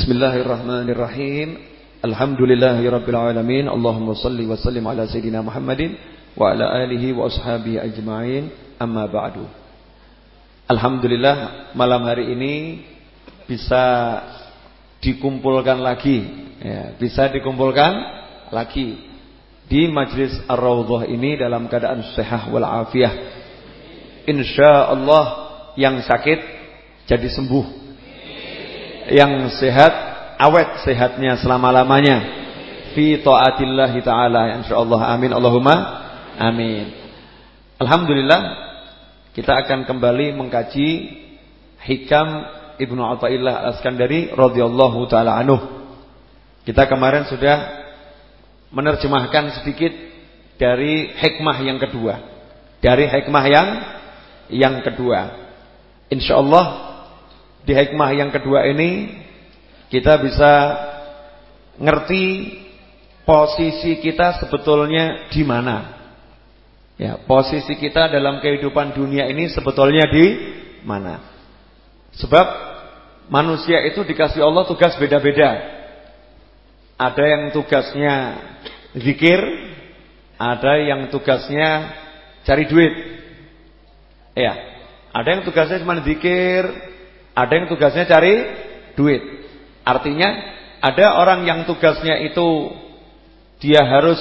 Bismillahirrahmanirrahim. Alhamdulillahirabbil alamin. Allahumma salli wa sallim ala sayidina Muhammadin wa ala alihi wa ashabihi ajma'in. Amma ba'du. Alhamdulillah malam hari ini bisa dikumpulkan lagi ya, bisa dikumpulkan lagi di majlis Ar-Raudhah ini dalam keadaan sehat wal afiah. Insyaallah yang sakit jadi sembuh yang sehat awet sehatnya selama-lamanya. Fi taatillah taala insyaallah. Amin. Allahumma amin. Alhamdulillah kita akan kembali mengkaji hikam Ibnu Athaillah Al-Askandari radhiyallahu taala anhu. Kita kemarin sudah menerjemahkan sedikit dari hikmah yang kedua. Dari hikmah yang yang kedua. Insyaallah di hikmah yang kedua ini kita bisa ngerti posisi kita sebetulnya di mana. Ya, posisi kita dalam kehidupan dunia ini sebetulnya di mana? Sebab manusia itu dikasih Allah tugas beda-beda. Ada yang tugasnya zikir, ada yang tugasnya cari duit. Ya, ada yang tugasnya cuma zikir, ada yang tugasnya cari duit. Artinya ada orang yang tugasnya itu dia harus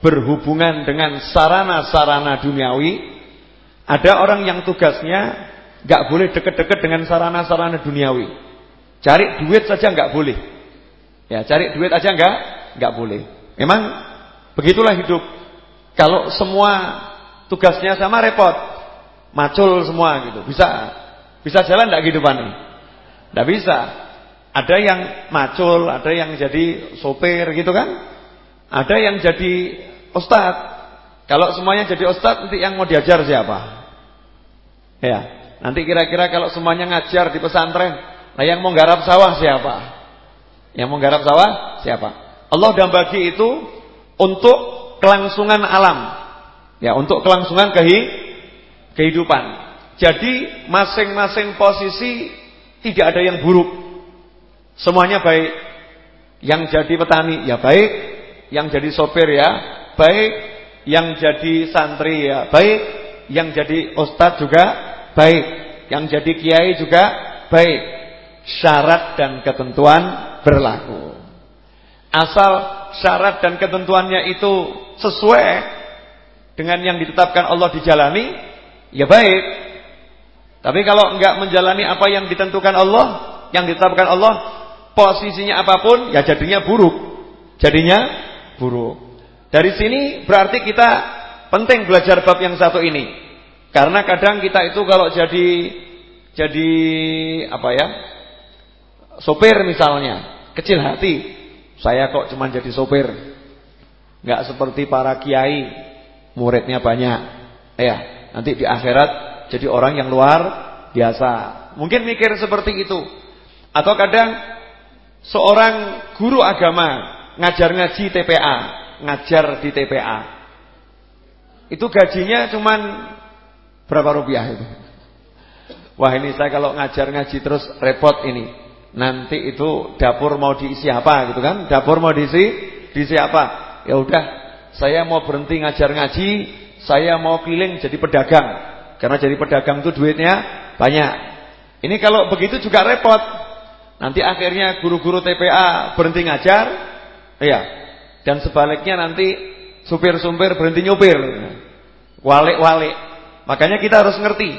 berhubungan dengan sarana-sarana duniawi. Ada orang yang tugasnya nggak boleh deket-deket dengan sarana-sarana duniawi. Cari duit saja nggak boleh. Ya, cari duit aja nggak nggak boleh. Memang begitulah hidup. Kalau semua tugasnya sama repot. Macul semua gitu. Bisa bisa jalan tidak kehidupan ini? Tidak bisa. Ada yang macul, ada yang jadi sopir gitu kan? Ada yang jadi ustad. Kalau semuanya jadi ustad, nanti yang mau diajar siapa? Ya, nanti kira-kira kalau semuanya ngajar di pesantren, nah yang mau garap sawah siapa? Yang mau garap sawah siapa? Allah sudah bagi itu untuk kelangsungan alam. Ya, untuk kelangsungan kehidupan. Jadi masing-masing posisi tidak ada yang buruk. Semuanya baik. Yang jadi petani ya baik, yang jadi sopir ya baik, yang jadi santri ya baik, yang jadi ustadz juga baik, yang jadi kiai juga baik. Syarat dan ketentuan berlaku. Asal syarat dan ketentuannya itu sesuai dengan yang ditetapkan Allah dijalani, ya baik. Tapi kalau enggak menjalani apa yang ditentukan Allah, yang ditetapkan Allah, posisinya apa pun ya jadinya buruk. Jadinya buruk. Dari sini berarti kita penting belajar bab yang satu ini. Karena kadang kita itu kalau jadi jadi apa ya? Sopir misalnya, kecil hati. Saya kok cuma jadi sopir. Enggak seperti para kiai, muridnya banyak. Ya, nanti di akhirat jadi orang yang luar biasa. Mungkin mikir seperti itu. Atau kadang seorang guru agama ngajar ngaji TPA, ngajar di TPA. Itu gajinya cuman berapa rupiah itu? Wah ini saya kalau ngajar ngaji terus repot ini. Nanti itu dapur mau diisi apa gitu kan? Dapur mau diisi diisi apa? Ya udah, saya mau berhenti ngajar ngaji, saya mau keliling jadi pedagang. Karena jadi pedagang itu duitnya banyak. Ini kalau begitu juga repot. Nanti akhirnya guru-guru TPA berhenti ngajar. Iya. Dan sebaliknya nanti supir-supir berhenti nyupir. Walik-walik. Makanya kita harus ngerti.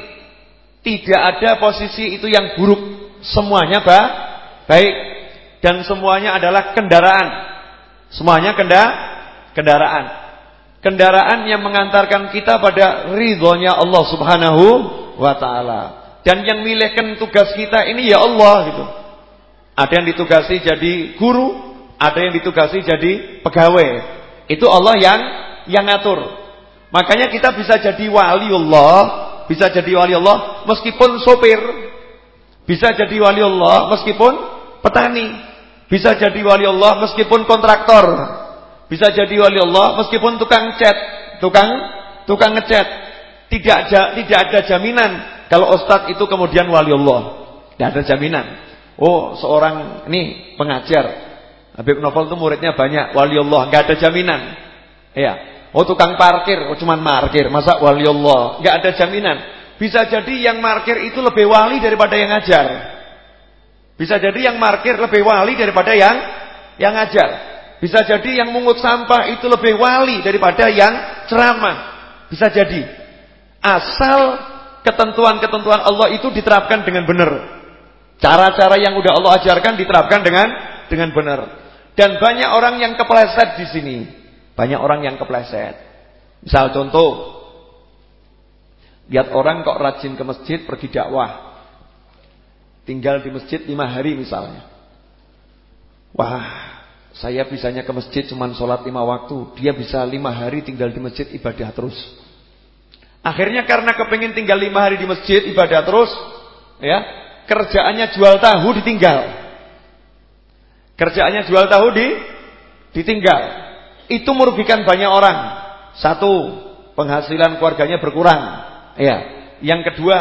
Tidak ada posisi itu yang buruk. Semuanya bah, baik. Dan semuanya adalah kendaraan. Semuanya kenda, kendaraan kendaraan yang mengantarkan kita pada ridhonya Allah Subhanahu wa taala. Dan yang milihkan tugas kita ini ya Allah gitu. Ada yang ditugasi jadi guru, ada yang ditugasi jadi pegawai. Itu Allah yang yang ngatur. Makanya kita bisa jadi wali Allah, bisa jadi wali Allah meskipun sopir. Bisa jadi wali Allah meskipun petani. Bisa jadi wali Allah meskipun kontraktor. Bisa jadi wali Allah meskipun tukang cat, tukang tukang ngecat. Tidak ada tidak ada jaminan kalau ustaz itu kemudian wali Allah. Tidak ada jaminan. Oh, seorang ini pengajar. Habib Novel itu muridnya banyak, wali Allah, enggak ada jaminan. Ya. Oh, tukang parkir, oh cuman parkir, masa wali Allah, enggak ada jaminan. Bisa jadi yang parkir itu lebih wali daripada yang ngajar. Bisa jadi yang parkir lebih wali daripada yang yang ngajar. Bisa jadi yang mungut sampah itu lebih wali daripada yang ceramah. Bisa jadi. Asal ketentuan-ketentuan Allah itu diterapkan dengan benar. Cara-cara yang udah Allah ajarkan diterapkan dengan dengan benar. Dan banyak orang yang kepleset di sini. Banyak orang yang kepleset. Misal contoh, lihat orang kok rajin ke masjid pergi dakwah. Tinggal di masjid lima hari misalnya. Wah, saya bisanya ke masjid cuma sholat lima waktu. Dia bisa lima hari tinggal di masjid ibadah terus. Akhirnya karena kepingin tinggal lima hari di masjid ibadah terus, ya kerjaannya jual tahu ditinggal. Kerjaannya jual tahu di ditinggal. Itu merugikan banyak orang. Satu, penghasilan keluarganya berkurang. Ya. Yang kedua,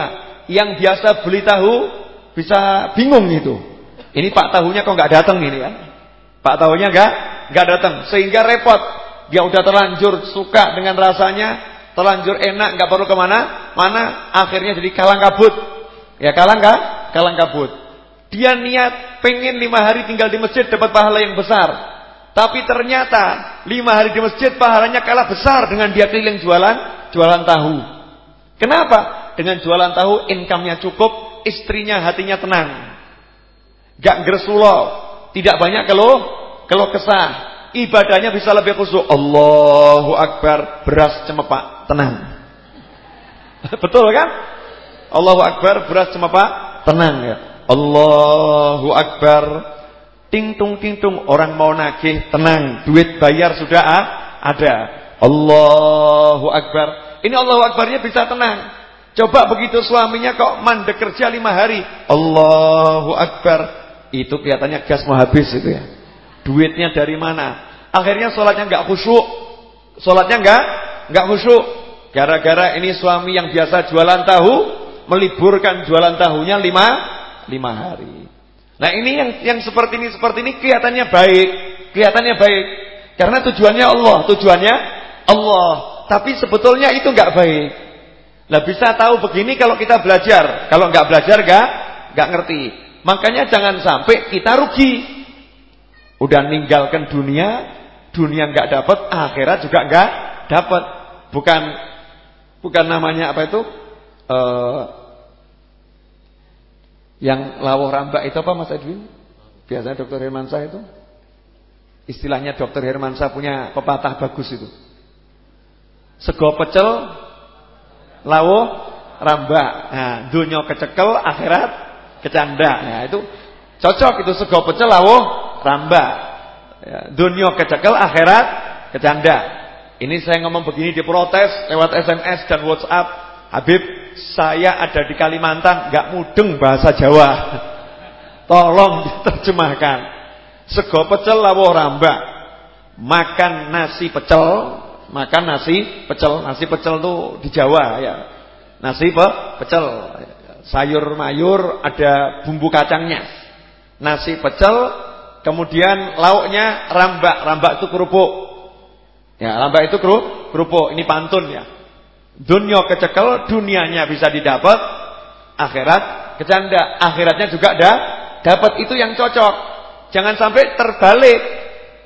yang biasa beli tahu bisa bingung itu. Ini Pak tahunya kok nggak datang ini ya. Pak tahunya nggak nggak datang sehingga repot. Dia udah terlanjur suka dengan rasanya, terlanjur enak, nggak perlu ke mana, mana akhirnya jadi kalang kabut. Ya kalang nggak? kalang kabut. Dia niat pengen lima hari tinggal di masjid dapat pahala yang besar. Tapi ternyata lima hari di masjid pahalanya kalah besar dengan dia keliling jualan jualan tahu. Kenapa? Dengan jualan tahu income-nya cukup, istrinya hatinya tenang. Gak gersulo, tidak banyak keluh, keluh kesah. Ibadahnya bisa lebih khusyuk. Allahu Akbar, beras cemepak, tenang. Betul kan? Allahu Akbar, beras cemepak, tenang ya. Allahu Akbar. Ting tung ting tung orang mau nagih tenang, duit bayar sudah ah, ada. Allahu Akbar. Ini Allahu Akbarnya bisa tenang. Coba begitu suaminya kok mandek kerja lima hari. Allahu Akbar. Itu kelihatannya gas mau habis itu ya. Duitnya dari mana? Akhirnya sholatnya nggak khusyuk. Sholatnya nggak nggak khusyuk. Gara-gara ini suami yang biasa jualan tahu meliburkan jualan tahunya lima, lima hari. Nah ini yang yang seperti ini seperti ini kelihatannya baik, kelihatannya baik. Karena tujuannya Allah, tujuannya Allah. Tapi sebetulnya itu nggak baik. Nah bisa tahu begini kalau kita belajar. Kalau nggak belajar nggak nggak ngerti. Makanya jangan sampai kita rugi. Udah ninggalkan dunia, dunia nggak dapat, akhirat juga nggak dapat. Bukan bukan namanya apa itu? Uh, yang lawuh rambak itu apa Mas Edwin? Biasanya dokter Hermansa itu Istilahnya dokter Hermansa punya pepatah bagus itu Sego pecel Lawuh rambak Nah dunia kecekel akhirat kecanda Nah itu cocok itu sego pecel lawuh rambak ya, Dunia kecekel akhirat kecanda Ini saya ngomong begini diprotes lewat SMS dan WhatsApp Habib saya ada di Kalimantan nggak mudeng bahasa Jawa. Tolong diterjemahkan. Sego pecel lawuh rambak. Makan nasi pecel, makan nasi pecel. Nasi pecel tuh di Jawa ya. Nasi pe pecel. Sayur mayur ada bumbu kacangnya. Nasi pecel, kemudian lauknya rambak. Rambak itu kerupuk. Ya, rambak itu kerupuk. Ini pantun ya. Dunia kecekel, dunianya bisa didapat, akhirat kecanda, akhiratnya juga ada dapat itu yang cocok. Jangan sampai terbalik.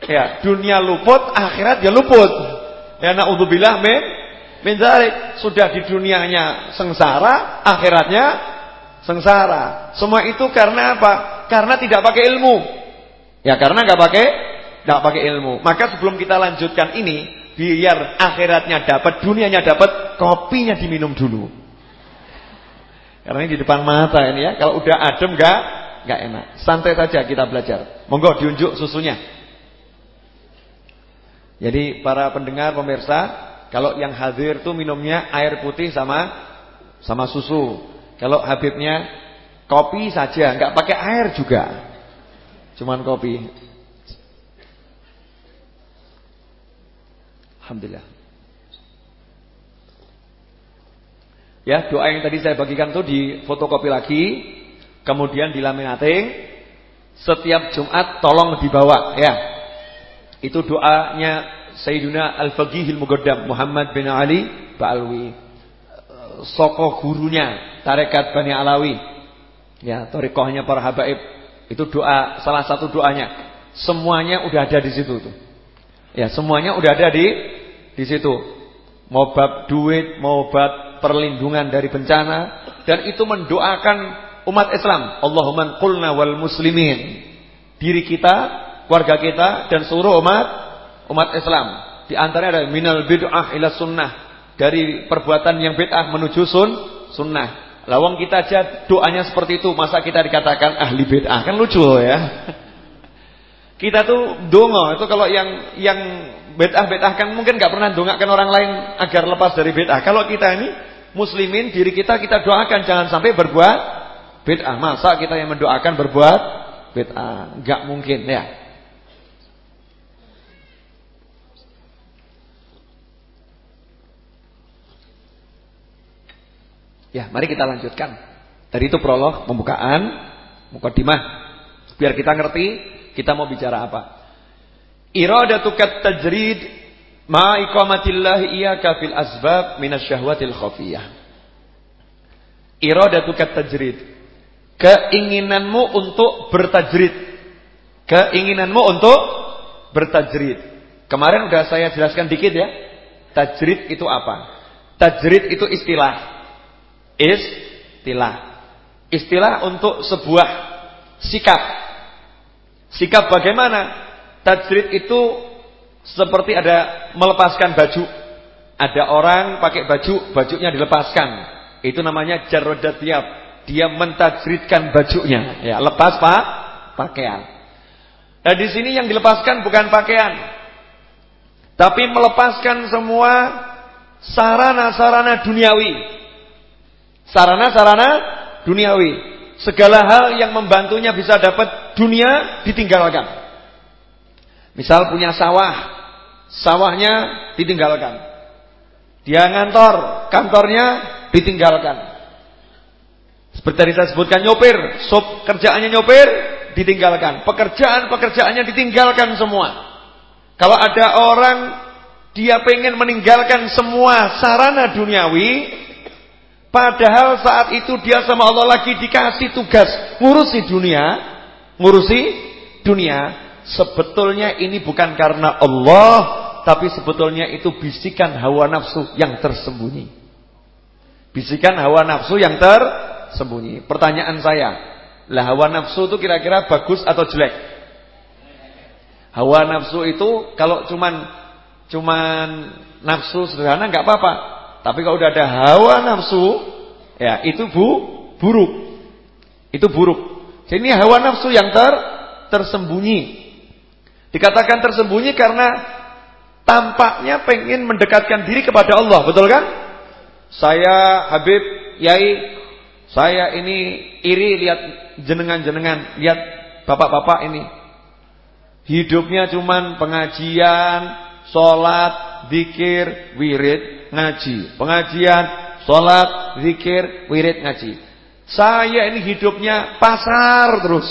Ya, dunia luput, akhirat ya luput. Ya naudzubillah min min Sudah di dunianya sengsara, akhiratnya sengsara. Semua itu karena apa? Karena tidak pakai ilmu. Ya karena nggak pakai nggak pakai ilmu. Maka sebelum kita lanjutkan ini, biar akhiratnya dapat, dunianya dapat, kopinya diminum dulu. Karena ini di depan mata ini ya. Kalau udah adem enggak enggak enak. Santai saja kita belajar. Monggo diunjuk susunya. Jadi para pendengar pemirsa, kalau yang hadir tuh minumnya air putih sama sama susu. Kalau Habibnya kopi saja, enggak pakai air juga. Cuman kopi. Alhamdulillah. Ya, doa yang tadi saya bagikan tuh di fotokopi lagi, kemudian di laminating, Setiap Jumat tolong dibawa ya. Itu doanya Sayyidina Al-Faqihil Mugaddam Muhammad bin Ali Ba'alwi. Soko gurunya tarekat Bani Alawi. Ya, tarekohnya para habaib. Itu doa salah satu doanya. Semuanya udah ada di situ tuh. Ya, semuanya udah ada di di situ. Mau bab duit, mau bab perlindungan dari bencana dan itu mendoakan umat Islam. Allahumma qulna wal muslimin. Diri kita, keluarga kita dan seluruh umat umat Islam. Di antaranya ada minal bid'ah ila sunnah. Dari perbuatan yang bid'ah menuju sun sunnah. Lawang kita aja doanya seperti itu, masa kita dikatakan ahli bid'ah? Kan lucu ya. Kita tuh dongo itu kalau yang yang bid'ah-bid'ah kan mungkin nggak pernah dongakkan orang lain agar lepas dari bid'ah. Kalau kita ini muslimin diri kita kita doakan jangan sampai berbuat bid'ah. Masa kita yang mendoakan berbuat bid'ah? Enggak mungkin ya. Ya, mari kita lanjutkan. Tadi itu prolog, pembukaan, mukadimah. Biar kita ngerti kita mau bicara apa. Iradatukat tajrid ma iqamatillah iyyaka fil asbab minasyahwatil khafiyah. Iradatukat tajrid Keinginanmu untuk bertajrid. Keinginanmu untuk bertajrid. Kemarin udah saya jelaskan dikit ya. Tajrid itu apa? Tajrid itu istilah. Istilah. Istilah untuk sebuah sikap. Sikap bagaimana? Tajrid itu seperti ada melepaskan baju. Ada orang pakai baju, bajunya dilepaskan. Itu namanya jarrodatiyab dia mentajridkan bajunya, ya, lepas pak pakaian. Nah, di sini yang dilepaskan bukan pakaian. Tapi melepaskan semua sarana-sarana duniawi. Sarana-sarana duniawi. Segala hal yang membantunya bisa dapat dunia ditinggalkan. Misal punya sawah, sawahnya ditinggalkan. Dia ngantor, kantornya ditinggalkan. Seperti tadi saya sebutkan nyopir, sop kerjaannya nyopir ditinggalkan, pekerjaan-pekerjaannya ditinggalkan semua. Kalau ada orang dia pengen meninggalkan semua sarana duniawi, padahal saat itu dia sama Allah lagi dikasih tugas ngurusi dunia, ngurusi dunia. Sebetulnya ini bukan karena Allah, tapi sebetulnya itu bisikan hawa nafsu yang tersembunyi. Bisikan hawa nafsu yang ter sembunyi. Pertanyaan saya, lah hawa nafsu itu kira-kira bagus atau jelek? Hawa nafsu itu kalau cuman cuman nafsu sederhana nggak apa-apa. Tapi kalau udah ada hawa nafsu, ya itu bu buruk. Itu buruk. Jadi ini hawa nafsu yang ter tersembunyi. Dikatakan tersembunyi karena tampaknya pengen mendekatkan diri kepada Allah, betul kan? Saya Habib Yai saya ini iri lihat jenengan-jenengan, lihat bapak-bapak ini. Hidupnya cuman pengajian, sholat, zikir, wirid, ngaji. Pengajian, sholat, zikir, wirid, ngaji. Saya ini hidupnya pasar terus.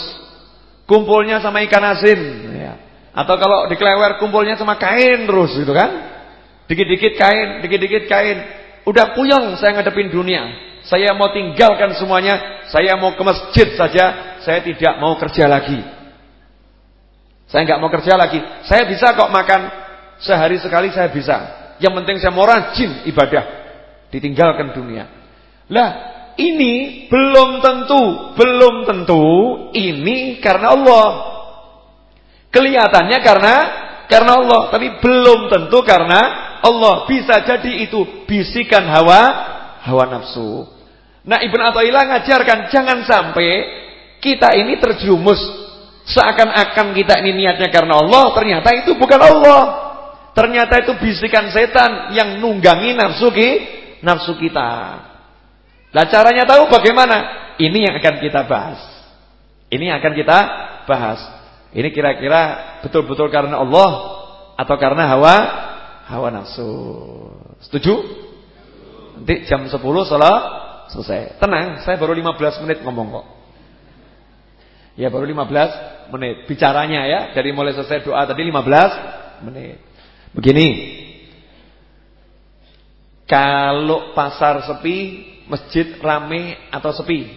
Kumpulnya sama ikan asin. Ya. Atau kalau di Klewer kumpulnya sama kain terus gitu kan. Dikit-dikit kain, dikit-dikit kain. Udah puyeng saya ngadepin dunia. Saya mau tinggalkan semuanya, saya mau ke masjid saja, saya tidak mau kerja lagi. Saya nggak mau kerja lagi. Saya bisa kok makan sehari sekali saya bisa. Yang penting saya mau rajin ibadah, ditinggalkan dunia. Lah, ini belum tentu, belum tentu ini karena Allah. Kelihatannya karena karena Allah, tapi belum tentu karena Allah. Bisa jadi itu bisikan hawa hawa nafsu. Nah Ibn Atta'illah ngajarkan jangan sampai kita ini terjumus seakan-akan kita ini niatnya karena Allah, ternyata itu bukan Allah. Ternyata itu bisikan setan yang nunggangi nafsu ki, nafsu kita. Nah caranya tahu bagaimana? Ini yang akan kita bahas. Ini yang akan kita bahas. Ini kira-kira betul-betul karena Allah atau karena hawa hawa nafsu. Setuju? Nanti jam 10 salat selesai. Tenang, saya baru 15 menit ngomong kok. Ya baru 15 menit. Bicaranya ya, dari mulai selesai doa tadi 15 menit. Begini. Kalau pasar sepi, masjid rame atau sepi?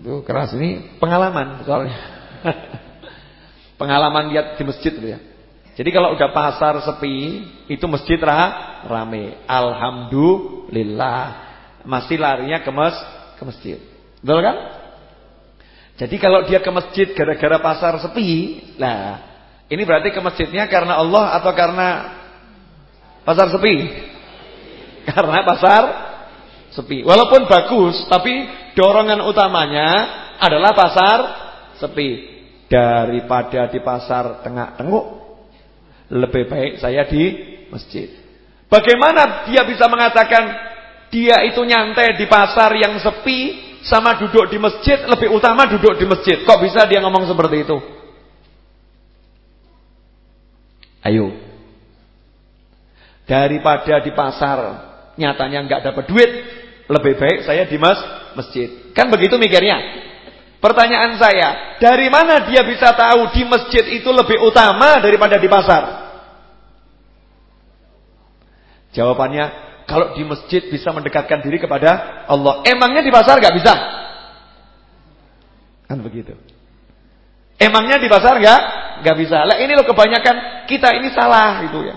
Itu keras ini pengalaman soalnya. pengalaman lihat di masjid ya. Jadi kalau udah pasar sepi, itu masjid rah, rame. Alhamdulillah. Masih larinya ke mas ke masjid. Betul kan? Jadi kalau dia ke masjid gara-gara pasar sepi, nah ini berarti ke masjidnya karena Allah atau karena pasar sepi? Karena pasar sepi. Walaupun bagus, tapi dorongan utamanya adalah pasar sepi. Daripada di pasar tengah-tenguk lebih baik saya di masjid. Bagaimana dia bisa mengatakan dia itu nyantai di pasar yang sepi sama duduk di masjid lebih utama duduk di masjid. Kok bisa dia ngomong seperti itu? Ayo. Daripada di pasar nyatanya nggak dapat duit, lebih baik saya di mas masjid. Kan begitu mikirnya. Pertanyaan saya, dari mana dia bisa tahu di masjid itu lebih utama daripada di pasar? Jawabannya, kalau di masjid bisa mendekatkan diri kepada Allah. Emangnya di pasar gak bisa? Kan begitu. Emangnya di pasar gak? Gak bisa. Lah ini loh kebanyakan kita ini salah gitu ya.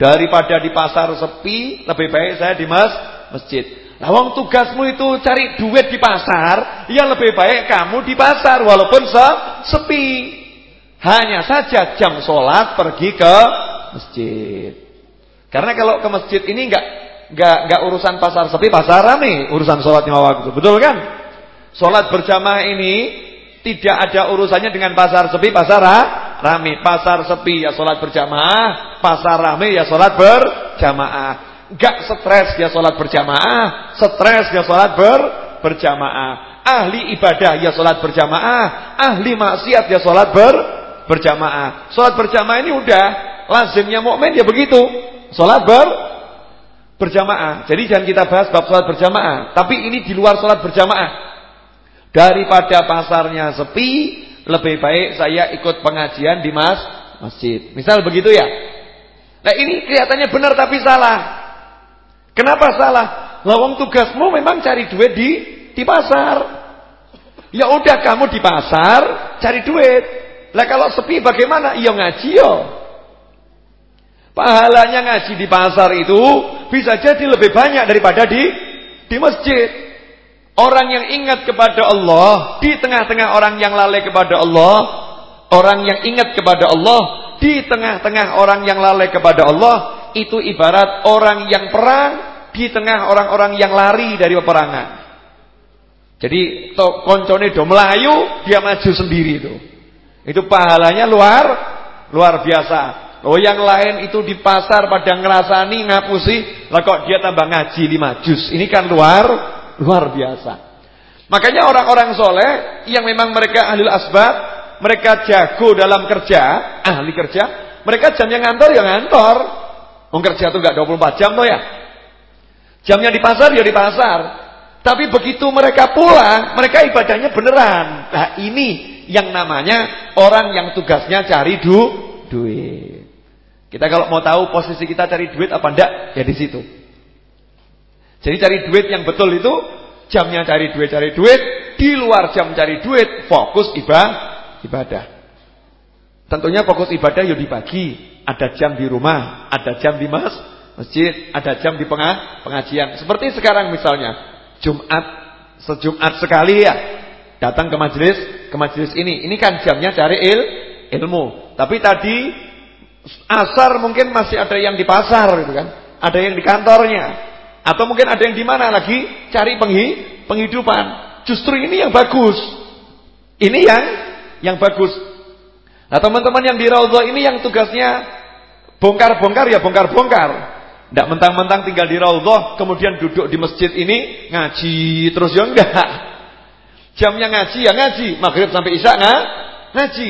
Daripada di pasar sepi, lebih baik saya di mas masjid. Nah, wong tugasmu itu cari duit di pasar, ya lebih baik kamu di pasar walaupun se sepi. Hanya saja jam sholat pergi ke masjid. Karena kalau ke masjid ini enggak enggak enggak urusan pasar sepi, pasar rame, urusan sholat lima waktu. Betul kan? Sholat berjamaah ini tidak ada urusannya dengan pasar sepi, pasar rame. Pasar sepi ya sholat berjamaah, pasar rame ya sholat berjamaah. Gak stres dia sholat berjamaah, stres dia sholat ber berjamaah. Ahli ibadah ya sholat berjamaah, ahli maksiat ya sholat ber berjamaah. Sholat berjamaah ini udah lazimnya mukmin ya begitu. Sholat ber berjamaah. Jadi jangan kita bahas bab sholat berjamaah, tapi ini di luar sholat berjamaah. Daripada pasarnya sepi, lebih baik saya ikut pengajian di mas masjid. Misal begitu ya. Nah ini kelihatannya benar tapi salah. Kenapa salah? Lawang tugasmu memang cari duit di di pasar. Ya udah kamu di pasar cari duit. Lah kalau sepi bagaimana? Ya ngaji yo. Pahalanya ngaji di pasar itu bisa jadi lebih banyak daripada di di masjid. Orang yang ingat kepada Allah di tengah-tengah orang yang lalai kepada Allah, orang yang ingat kepada Allah di tengah-tengah orang yang lalai kepada Allah, itu ibarat orang yang perang di tengah orang-orang yang lari dari peperangan. Jadi koncone do melayu, dia maju sendiri itu. Itu pahalanya luar luar biasa. Oh yang lain itu di pasar pada ngerasani ngapusi, lah kok dia tambah ngaji lima juz. Ini kan luar luar biasa. Makanya orang-orang soleh yang memang mereka ahli asbab, mereka jago dalam kerja, ahli kerja, mereka jamnya ngantor ya ngantor. Wong kerja itu enggak 24 jam toh ya. Jamnya di pasar ya di pasar. Tapi begitu mereka pulang, mereka ibadahnya beneran. Nah ini yang namanya orang yang tugasnya cari du duit. Kita kalau mau tahu posisi kita cari duit apa enggak, ya di situ. Jadi cari duit yang betul itu jamnya cari duit cari duit, di luar jam cari duit fokus ibadah. ibadah. Tentunya fokus ibadah ya di pagi, ada jam di rumah, ada jam di mas masjid, ada jam di pengah, pengajian. Seperti sekarang misalnya, Jumat, sejumat sekali ya, datang ke majelis, ke majelis ini. Ini kan jamnya cari il, ilmu. Tapi tadi asar mungkin masih ada yang di pasar gitu kan. Ada yang di kantornya. Atau mungkin ada yang di mana lagi cari penghi, penghidupan. Justru ini yang bagus. Ini yang yang bagus. Nah, teman-teman yang di Raudhah ini yang tugasnya bongkar-bongkar ya bongkar-bongkar. Tidak mentang-mentang tinggal di Raudhah kemudian duduk di masjid ini ngaji terus ya enggak. Jamnya ngaji ya ngaji, maghrib sampai isya enggak ngaji.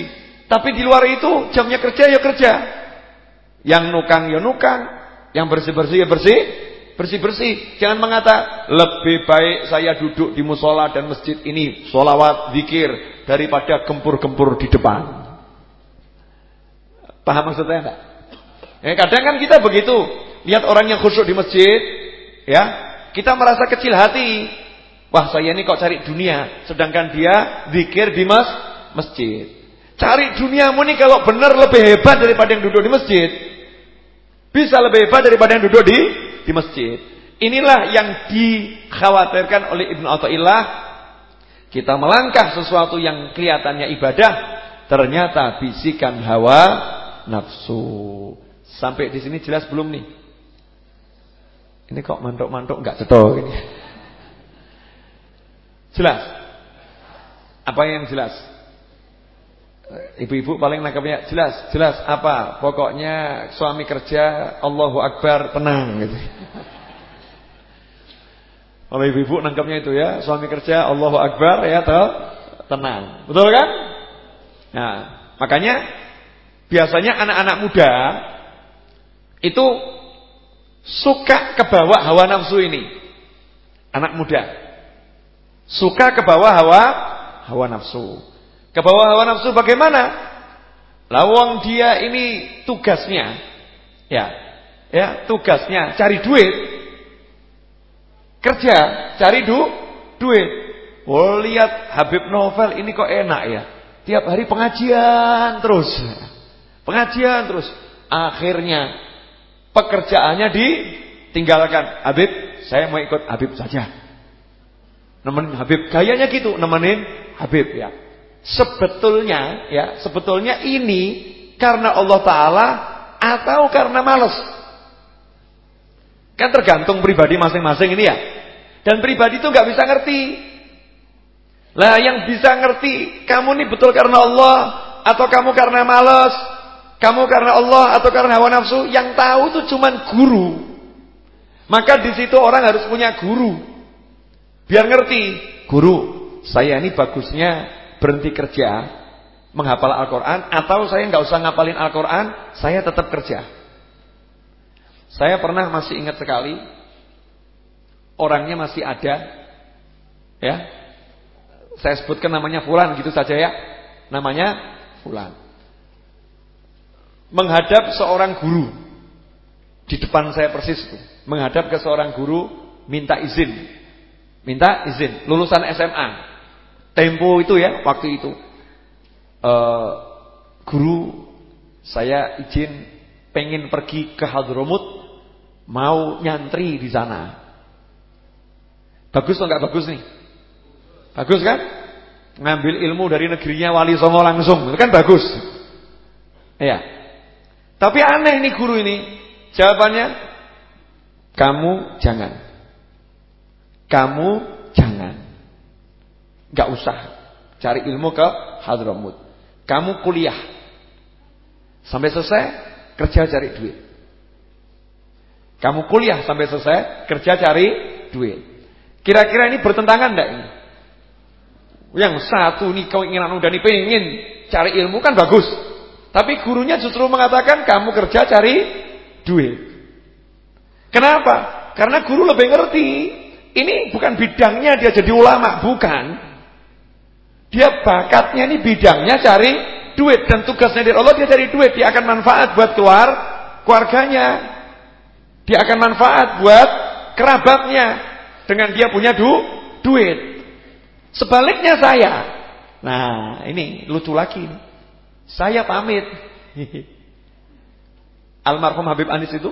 Tapi di luar itu jamnya kerja ya kerja. Yang nukang ya nukang, yang bersih-bersih ya bersih, bersih-bersih. Jangan mengata lebih baik saya duduk di musola dan masjid ini, solawat, zikir daripada gempur-gempur di depan. Paham maksudnya enggak? Ya, kadang kan kita begitu, lihat orang yang khusyuk di masjid, ya, kita merasa kecil hati. Wah, saya ini kok cari dunia, sedangkan dia zikir di mas masjid. Cari duniamu nih kalau benar lebih hebat daripada yang duduk di masjid. Bisa lebih hebat daripada yang duduk di di masjid. Inilah yang dikhawatirkan oleh Ibnu Athaillah. Kita melangkah sesuatu yang kelihatannya ibadah, ternyata bisikan hawa nafsu. Sampai di sini jelas belum nih? Ini kok mantuk-mantuk enggak cetok ini. Jelas? Apa yang jelas? Ibu-ibu paling nangkapnya jelas, jelas apa? Pokoknya suami kerja Allahu Akbar tenang gitu. Kalau ibu-ibu nangkapnya itu ya, suami kerja Allahu Akbar ya toh tenang. Betul kan? Nah, makanya biasanya anak-anak muda itu suka ke bawah hawa nafsu ini. Anak muda suka ke bawah hawa hawa nafsu. Ke bawah hawa nafsu bagaimana? Lawang dia ini tugasnya. Ya. Ya, tugasnya cari duit. Kerja, cari du duit. Oh, lihat Habib Novel ini kok enak ya. Tiap hari pengajian terus. Pengajian terus. Akhirnya pekerjaannya ditinggalkan. Habib, saya mau ikut Habib saja. Nemenin Habib. Gayanya gitu, nemenin Habib ya. Sebetulnya ya, sebetulnya ini karena Allah taala atau karena malas. Kan tergantung pribadi masing-masing ini ya. Dan pribadi itu nggak bisa ngerti. Lah yang bisa ngerti kamu ini betul karena Allah atau kamu karena malas, kamu karena Allah atau karena hawa nafsu, yang tahu itu cuman guru. Maka di situ orang harus punya guru. Biar ngerti, guru, saya ini bagusnya berhenti kerja menghafal Al-Quran atau saya nggak usah ngapalin Al-Quran, saya tetap kerja. Saya pernah masih ingat sekali orangnya masih ada, ya. Saya sebutkan namanya Fulan gitu saja ya, namanya Fulan. Menghadap seorang guru di depan saya persis itu, menghadap ke seorang guru minta izin, minta izin lulusan SMA tempo itu ya waktu itu. Uh, guru saya izin pengen pergi ke Hadramut mau nyantri di sana. Bagus atau nggak bagus nih? Bagus kan? Ngambil ilmu dari negerinya Wali Songo langsung itu kan bagus. Ya tapi aneh nih guru ini. Jawabannya kamu jangan. Kamu Gak usah cari ilmu ke Hadramut. Kamu kuliah. Sampai selesai kerja cari duit. Kamu kuliah sampai selesai kerja cari duit. Kira-kira ini bertentangan enggak ini? Yang satu nih keinginan udah nih pengen cari ilmu kan bagus. Tapi gurunya justru mengatakan kamu kerja cari duit. Kenapa? Karena guru lebih ngerti. Ini bukan bidangnya dia jadi ulama, bukan. Dia bakatnya ini bidangnya cari duit dan tugasnya dari Allah dia cari duit, dia akan manfaat buat keluar keluarganya. Dia akan manfaat buat kerabatnya dengan dia punya du duit. Sebaliknya saya. Nah, ini lucu lagi. Saya pamit. Almarhum Habib Anis itu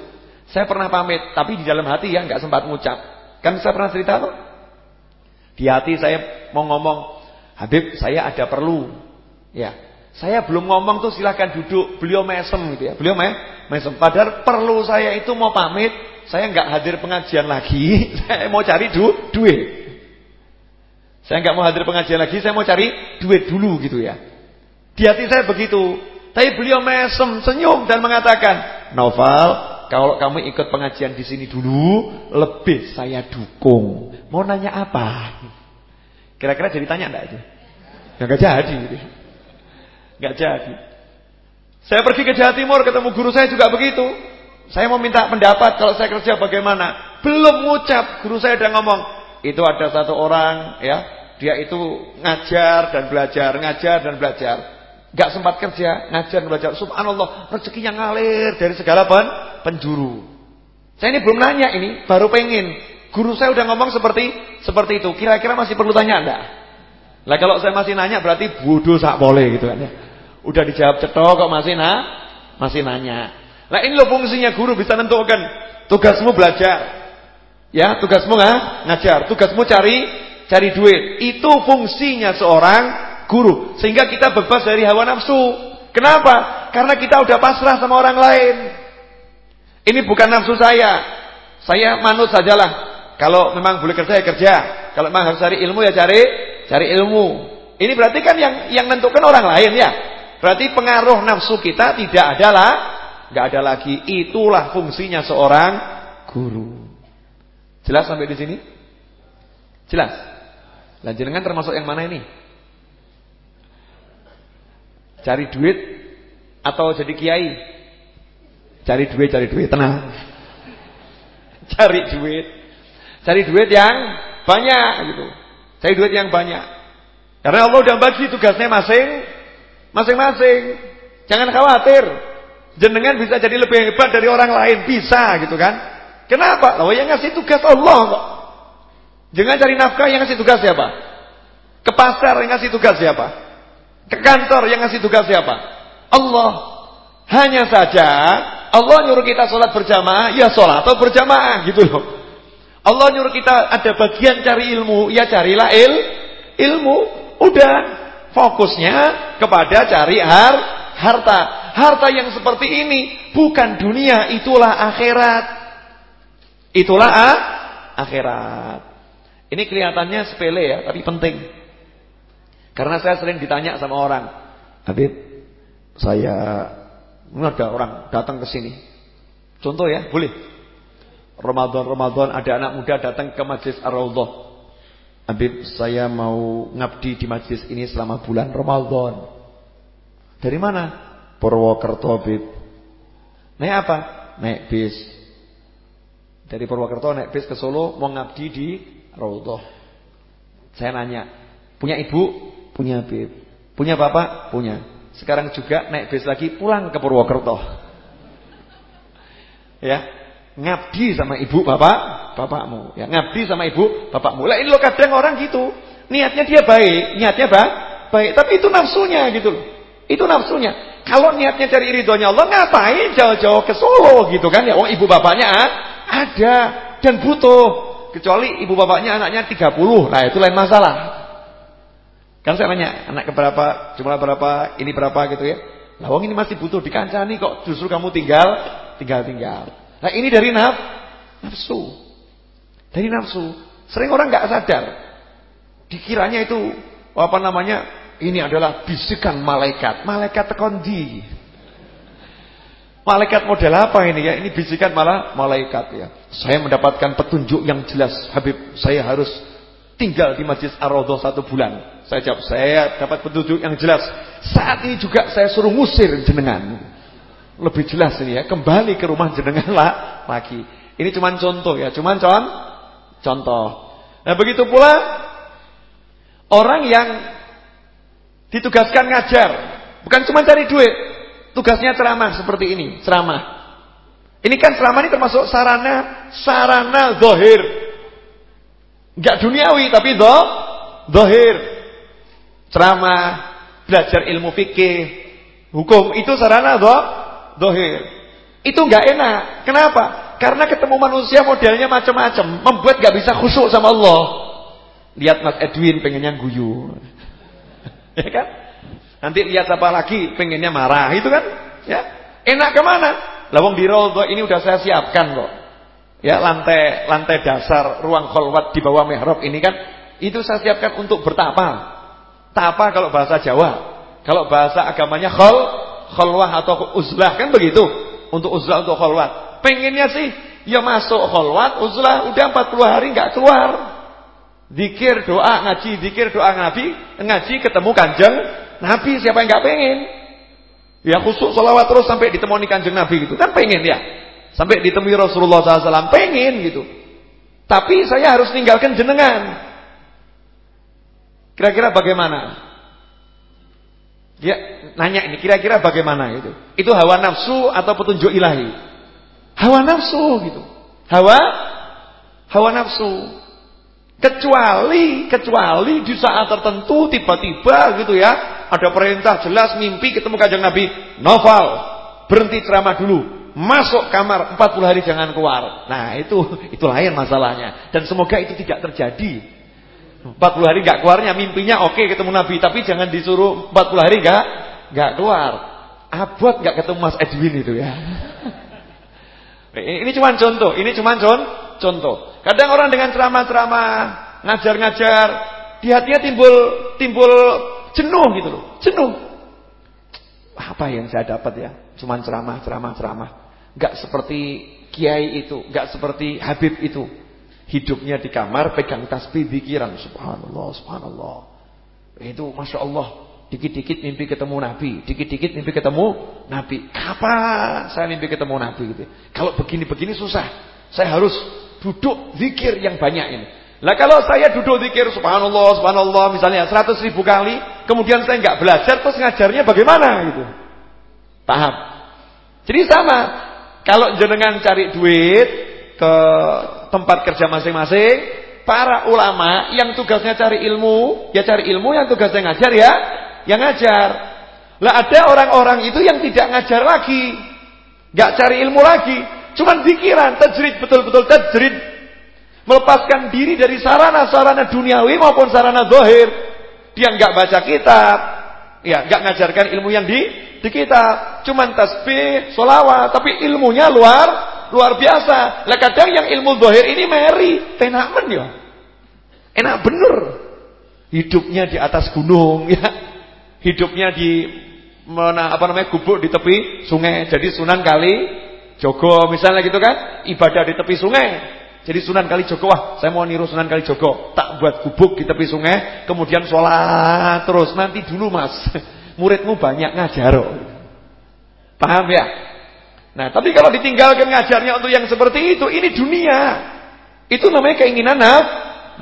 saya pernah pamit, tapi di dalam hati ya nggak sempat ngucap. Kan saya pernah cerita tuh. Di hati saya mau ngomong, Habib, saya ada perlu. Ya. Saya belum ngomong tuh silahkan duduk. Beliau mesem gitu ya. Beliau me mesem. Padahal perlu saya itu mau pamit. Saya nggak hadir pengajian lagi. Saya mau cari du duit. Saya nggak mau hadir pengajian lagi. Saya mau cari duit dulu gitu ya. Di hati saya begitu. Tapi beliau mesem, senyum dan mengatakan, Novel, kalau kamu ikut pengajian di sini dulu, lebih saya dukung. Mau nanya apa? Kira-kira jadi tanya enggak itu? Ya enggak jadi Enggak jadi. Saya pergi ke Jawa Timur ketemu guru saya juga begitu. Saya mau minta pendapat kalau saya kerja bagaimana. Belum ngucap, guru saya udah ngomong, itu ada satu orang ya, Dia itu ngajar dan belajar, ngajar dan belajar. Gak sempat kerja, ngajar dan belajar. Subhanallah, rezekinya ngalir dari segala pen penjuru. Saya ini belum nanya ini, baru pengen. Guru saya udah ngomong seperti seperti itu. Kira-kira masih perlu tanya enggak? Lah kalau saya masih nanya berarti bodoh sak boleh gitu kan ya. Udah dijawab cetok kok masih na masih nanya. Lah ini loh fungsinya guru bisa nentukan tugasmu belajar. Ya, tugasmu nggak ngajar, tugasmu cari cari duit. Itu fungsinya seorang guru. Sehingga kita bebas dari hawa nafsu. Kenapa? Karena kita udah pasrah sama orang lain. Ini bukan nafsu saya. Saya manut sajalah. Kalau memang boleh kerja ya kerja. Kalau memang harus cari ilmu ya cari cari ilmu. Ini berarti kan yang yang menentukan orang lain ya. Berarti pengaruh nafsu kita tidak ada lah, enggak ada lagi. Itulah fungsinya seorang guru. Jelas sampai di sini? Jelas. Lah jenengan termasuk yang mana ini? Cari duit atau jadi kiai? Cari duit, cari duit, tenang. Cari duit. Cari duit yang banyak gitu. Cari duit yang banyak. Karena Allah udah bagi tugasnya masing masing-masing. Jangan khawatir. Jenengan bisa jadi lebih hebat dari orang lain, bisa gitu kan? Kenapa? Loh yang ngasih tugas Allah kok. Jangan cari nafkah yang ngasih tugas siapa? Ke pasar yang ngasih tugas siapa? Ke kantor yang ngasih tugas siapa? Allah. Hanya saja Allah nyuruh kita sholat berjamaah, ya sholat atau berjamaah gitu loh. Allah nyuruh kita ada bagian cari ilmu, ya carilah il, ilmu. Udah fokusnya kepada cari har, harta. Harta yang seperti ini bukan dunia, itulah akhirat. Itulah ah, akhirat. Ini kelihatannya sepele ya, tapi penting. Karena saya sering ditanya sama orang, Habib, saya ada orang datang ke sini. Contoh ya, boleh. Ramadan-Ramadan ada anak muda datang ke Majlis Ar-Raudhah. Habib, saya mau ngabdi di majlis ini selama bulan Ramadan. Dari mana? Purwokerto, Habib. Naik apa? Naik bis. Dari Purwokerto naik bis ke Solo mau ngabdi di Raudhah. Saya nanya, punya ibu? Punya bib. Punya bapak? Punya. Sekarang juga naik bis lagi pulang ke Purwokerto. Ya, ngabdi sama ibu bapak, bapakmu. Ya, ngabdi sama ibu bapakmu. Lah ini lo kadang orang gitu. Niatnya dia baik, niatnya apa? Baik, tapi itu nafsunya gitu loh. Itu nafsunya. Kalau niatnya cari ridhonya Allah, ngapain jauh-jauh ke Solo gitu kan ya? Oh, ibu bapaknya ada dan butuh. Kecuali ibu bapaknya anaknya 30. Nah, itu lain masalah. Kan saya nanya, anak keberapa, jumlah berapa, ini berapa gitu ya. Lah wong ini masih butuh dikancani kok justru kamu tinggal tinggal-tinggal. Nah, ini dari naf, nafsu. Dari nafsu. Sering orang nggak sadar. Dikiranya itu apa namanya? Ini adalah bisikan malaikat. Malaikat tekondi. Malaikat model apa ini ya? Ini bisikan malah malaikat ya. Saya mendapatkan petunjuk yang jelas. Habib, saya harus tinggal di Masjid Ar-Raudhah satu bulan. Saya jawab, saya dapat petunjuk yang jelas. Saat ini juga saya suruh ngusir jenengan. Lebih jelas ini ya, kembali ke rumah jenengan lah lagi. Ini cuma contoh ya, cuma con contoh. Nah, begitu pula orang yang ditugaskan ngajar, bukan cuma cari duit, Tugasnya ceramah seperti ini, ceramah. Ini kan ceramah ini termasuk sarana sarana zahir. Enggak duniawi tapi do zahir. Ceramah, belajar ilmu fikih, hukum itu sarana do zahir. Itu enggak enak. Kenapa? Karena ketemu manusia modelnya macam-macam, membuat enggak bisa khusyuk sama Allah. Lihat Mas Edwin pengennya guyu. ya kan? Nanti lihat apa lagi, pengennya marah, itu kan? Ya, enak ke mana? Lawang di Raudhah ini udah saya siapkan kok. Ya, lantai lantai dasar ruang kholwat di bawah mihrab ini kan itu saya siapkan untuk bertapa. Tapa kalau bahasa Jawa. Kalau bahasa agamanya khol, kholwah atau uzlah kan begitu. Untuk uzlah untuk kholwat. Pengennya sih ya masuk kholwat, uzlah udah 40 hari nggak keluar. Dikir doa ngaji, dikir doa ngaji, ngaji ketemu kanjeng Nabi siapa yang nggak pengen? Ya khusus salawat terus sampai ditemui kanjeng Nabi gitu. Kan pengen ya. Sampai ditemui Rasulullah SAW. Pengen gitu. Tapi saya harus tinggalkan jenengan. Kira-kira bagaimana? Dia nanya ini kira-kira bagaimana itu? Itu hawa nafsu atau petunjuk ilahi? Hawa nafsu gitu. Hawa hawa nafsu. Kecuali kecuali di saat tertentu tiba-tiba gitu ya, ada perintah jelas mimpi ketemu Kanjeng Nabi, novel, berhenti ceramah dulu, masuk kamar 40 hari jangan keluar. Nah, itu itu lain masalahnya dan semoga itu tidak terjadi. 40 hari enggak keluarnya mimpinya oke okay, ketemu Nabi, tapi jangan disuruh 40 hari enggak enggak keluar. Abot enggak ketemu Mas Edwin itu ya. Ini cuma contoh, ini cuma contoh. Kadang orang dengan ceramah-ceramah, ngajar-ngajar, di hatinya timbul timbul jenuh gitu loh, jenuh. Apa yang saya dapat ya? Cuma ceramah, ceramah, ceramah. Enggak seperti kiai itu, enggak seperti Habib itu. Hidupnya di kamar pegang tasbih pikiran. Subhanallah, subhanallah. Itu Masya Allah Dikit-dikit mimpi ketemu Nabi. Dikit-dikit mimpi ketemu Nabi. Kapan saya mimpi ketemu Nabi gitu. Kalau begini-begini susah. Saya harus duduk zikir yang banyak ini. Lah kalau saya duduk zikir subhanallah, subhanallah Misalnya 100 ribu kali Kemudian saya nggak belajar Terus ngajarnya bagaimana gitu? Paham? Jadi sama. Kalau jenengan cari duit Ke tempat kerja masing-masing, para ulama yang tugasnya cari ilmu, ya cari ilmu, yang tugasnya ngajar ya, yang ngajar. Lah ada orang-orang itu yang tidak ngajar lagi, nggak cari ilmu lagi, cuman pikiran, tajrid betul-betul tajrid, melepaskan diri dari sarana-sarana duniawi maupun sarana dohir. Dia nggak baca kitab, ya nggak ngajarkan ilmu yang di di kitab, cuman tasbih, solawat, tapi ilmunya luar luar biasa. Lah kadang yang ilmu zahir ini meri, penak men ya. Enak bener. Hidupnya di atas gunung ya. Hidupnya di mana apa namanya gubuk di tepi sungai. Jadi Sunan Kali Jogo misalnya gitu kan, ibadah di tepi sungai. Jadi Sunan Kali Jogo wah, saya mau niru Sunan Kali Jogo, tak buat gubuk di tepi sungai, kemudian sholat terus. Nanti dulu Mas, muridmu banyak ngajar. Paham ya? Nah, tapi kalau ditinggalkan ngajarnya untuk yang seperti itu, ini dunia. Itu namanya keinginan naf,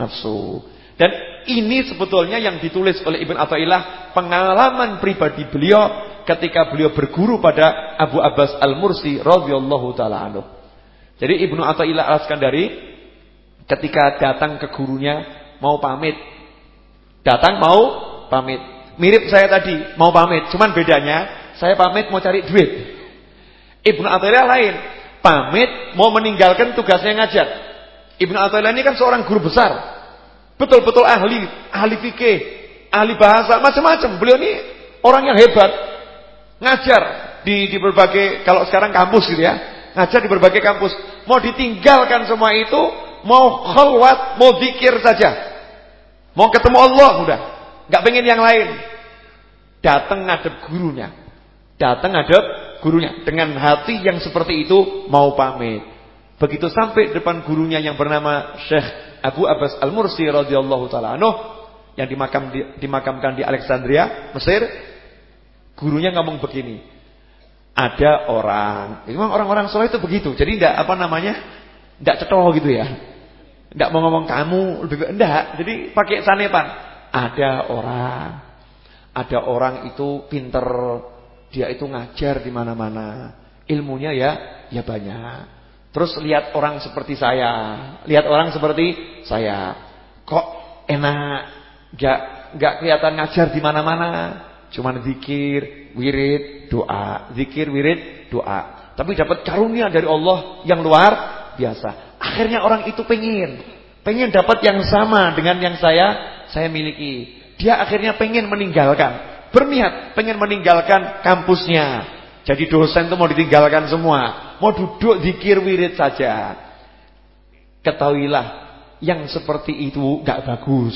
nafsu. Dan ini sebetulnya yang ditulis oleh Ibn Atta'illah pengalaman pribadi beliau ketika beliau berguru pada Abu Abbas Al-Mursi radhiyallahu taala anhu. Jadi Ibnu Atta'illah Al-Skandari ketika datang ke gurunya mau pamit. Datang mau pamit. Mirip saya tadi, mau pamit. Cuman bedanya saya pamit mau cari duit. Ibnu Athaillah lain, pamit mau meninggalkan tugasnya ngajar. Ibnu Athaillah ini kan seorang guru besar. Betul-betul ahli, ahli fikih, ahli bahasa, macam-macam. Beliau ini orang yang hebat. Ngajar di di berbagai kalau sekarang kampus gitu ya. Ngajar di berbagai kampus. Mau ditinggalkan semua itu, mau khalwat, mau zikir saja. Mau ketemu Allah udah. Enggak pengen yang lain. Datang ngadep gurunya. Datang ngadep gurunya dengan hati yang seperti itu mau pamit. Begitu sampai depan gurunya yang bernama Syekh Abu Abbas Al-Mursi radhiyallahu taala anhu yang dimakam di, dimakamkan di Alexandria, Mesir, gurunya ngomong begini. Ada orang, memang orang-orang soleh itu begitu. Jadi tidak apa namanya? Tidak cetoh gitu ya. Tidak mau ngomong kamu lebih enggak. Jadi pakai sanepan. Ada orang. Ada orang itu pinter dia itu ngajar di mana-mana. Ilmunya ya ya banyak. Terus lihat orang seperti saya, lihat orang seperti saya. Kok enak, enggak enggak kelihatan ngajar di mana-mana. Cuman zikir, wirid, doa, zikir, wirid, doa. Tapi dapat karunia dari Allah yang luar biasa. Akhirnya orang itu pengen, pengen dapat yang sama dengan yang saya saya miliki. Dia akhirnya pengen meninggalkan berniat pengen meninggalkan kampusnya. Jadi dosen itu mau ditinggalkan semua. Mau duduk zikir wirid saja. Ketahuilah yang seperti itu gak bagus.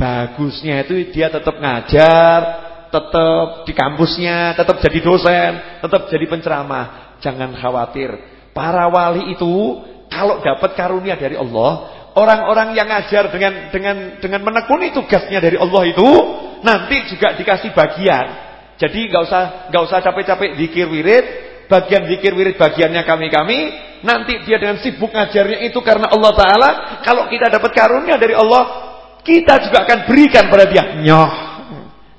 Bagusnya itu dia tetap ngajar, tetap di kampusnya, tetap jadi dosen, tetap jadi penceramah. Jangan khawatir. Para wali itu kalau dapat karunia dari Allah, orang-orang yang ngajar dengan dengan dengan menekuni tugasnya dari Allah itu nanti juga dikasih bagian. Jadi nggak usah nggak usah capek-capek zikir wirid, bagian zikir wirid bagiannya kami-kami, nanti dia dengan sibuk ngajarnya itu karena Allah taala, kalau kita dapat karunia dari Allah, kita juga akan berikan pada dia. Nyoh,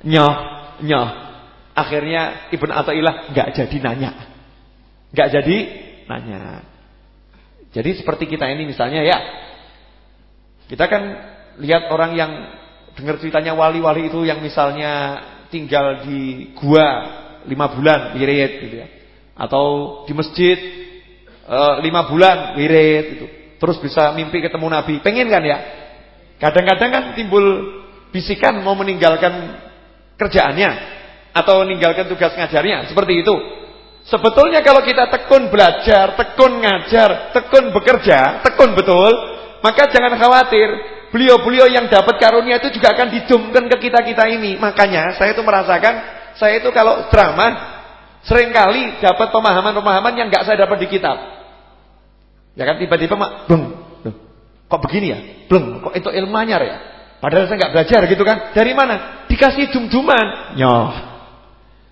nyoh, nyoh. Akhirnya Ibn Atta'illah nggak jadi nanya. nggak jadi nanya. Jadi seperti kita ini misalnya ya. Kita kan lihat orang yang dengar ceritanya wali-wali itu yang misalnya tinggal di gua lima bulan wirid gitu ya. Atau di masjid e, lima bulan wirid itu. Terus bisa mimpi ketemu Nabi. Pengen kan ya? Kadang-kadang kan timbul bisikan mau meninggalkan kerjaannya atau meninggalkan tugas ngajarnya, seperti itu. Sebetulnya kalau kita tekun belajar, tekun ngajar, tekun bekerja, tekun betul, maka jangan khawatir. Beliau-beliau yang dapat karunia itu juga akan dijumkan ke kita-kita ini. Makanya saya itu merasakan, saya itu kalau ceramah, sering kali dapat pemahaman-pemahaman yang nggak saya dapat di kitab. Ya kan tiba-tiba mak, bung, kok begini ya? Belum, kok itu ilmunya ya? Padahal saya nggak belajar gitu kan? Dari mana? Dikasih jum-juman, nyoh,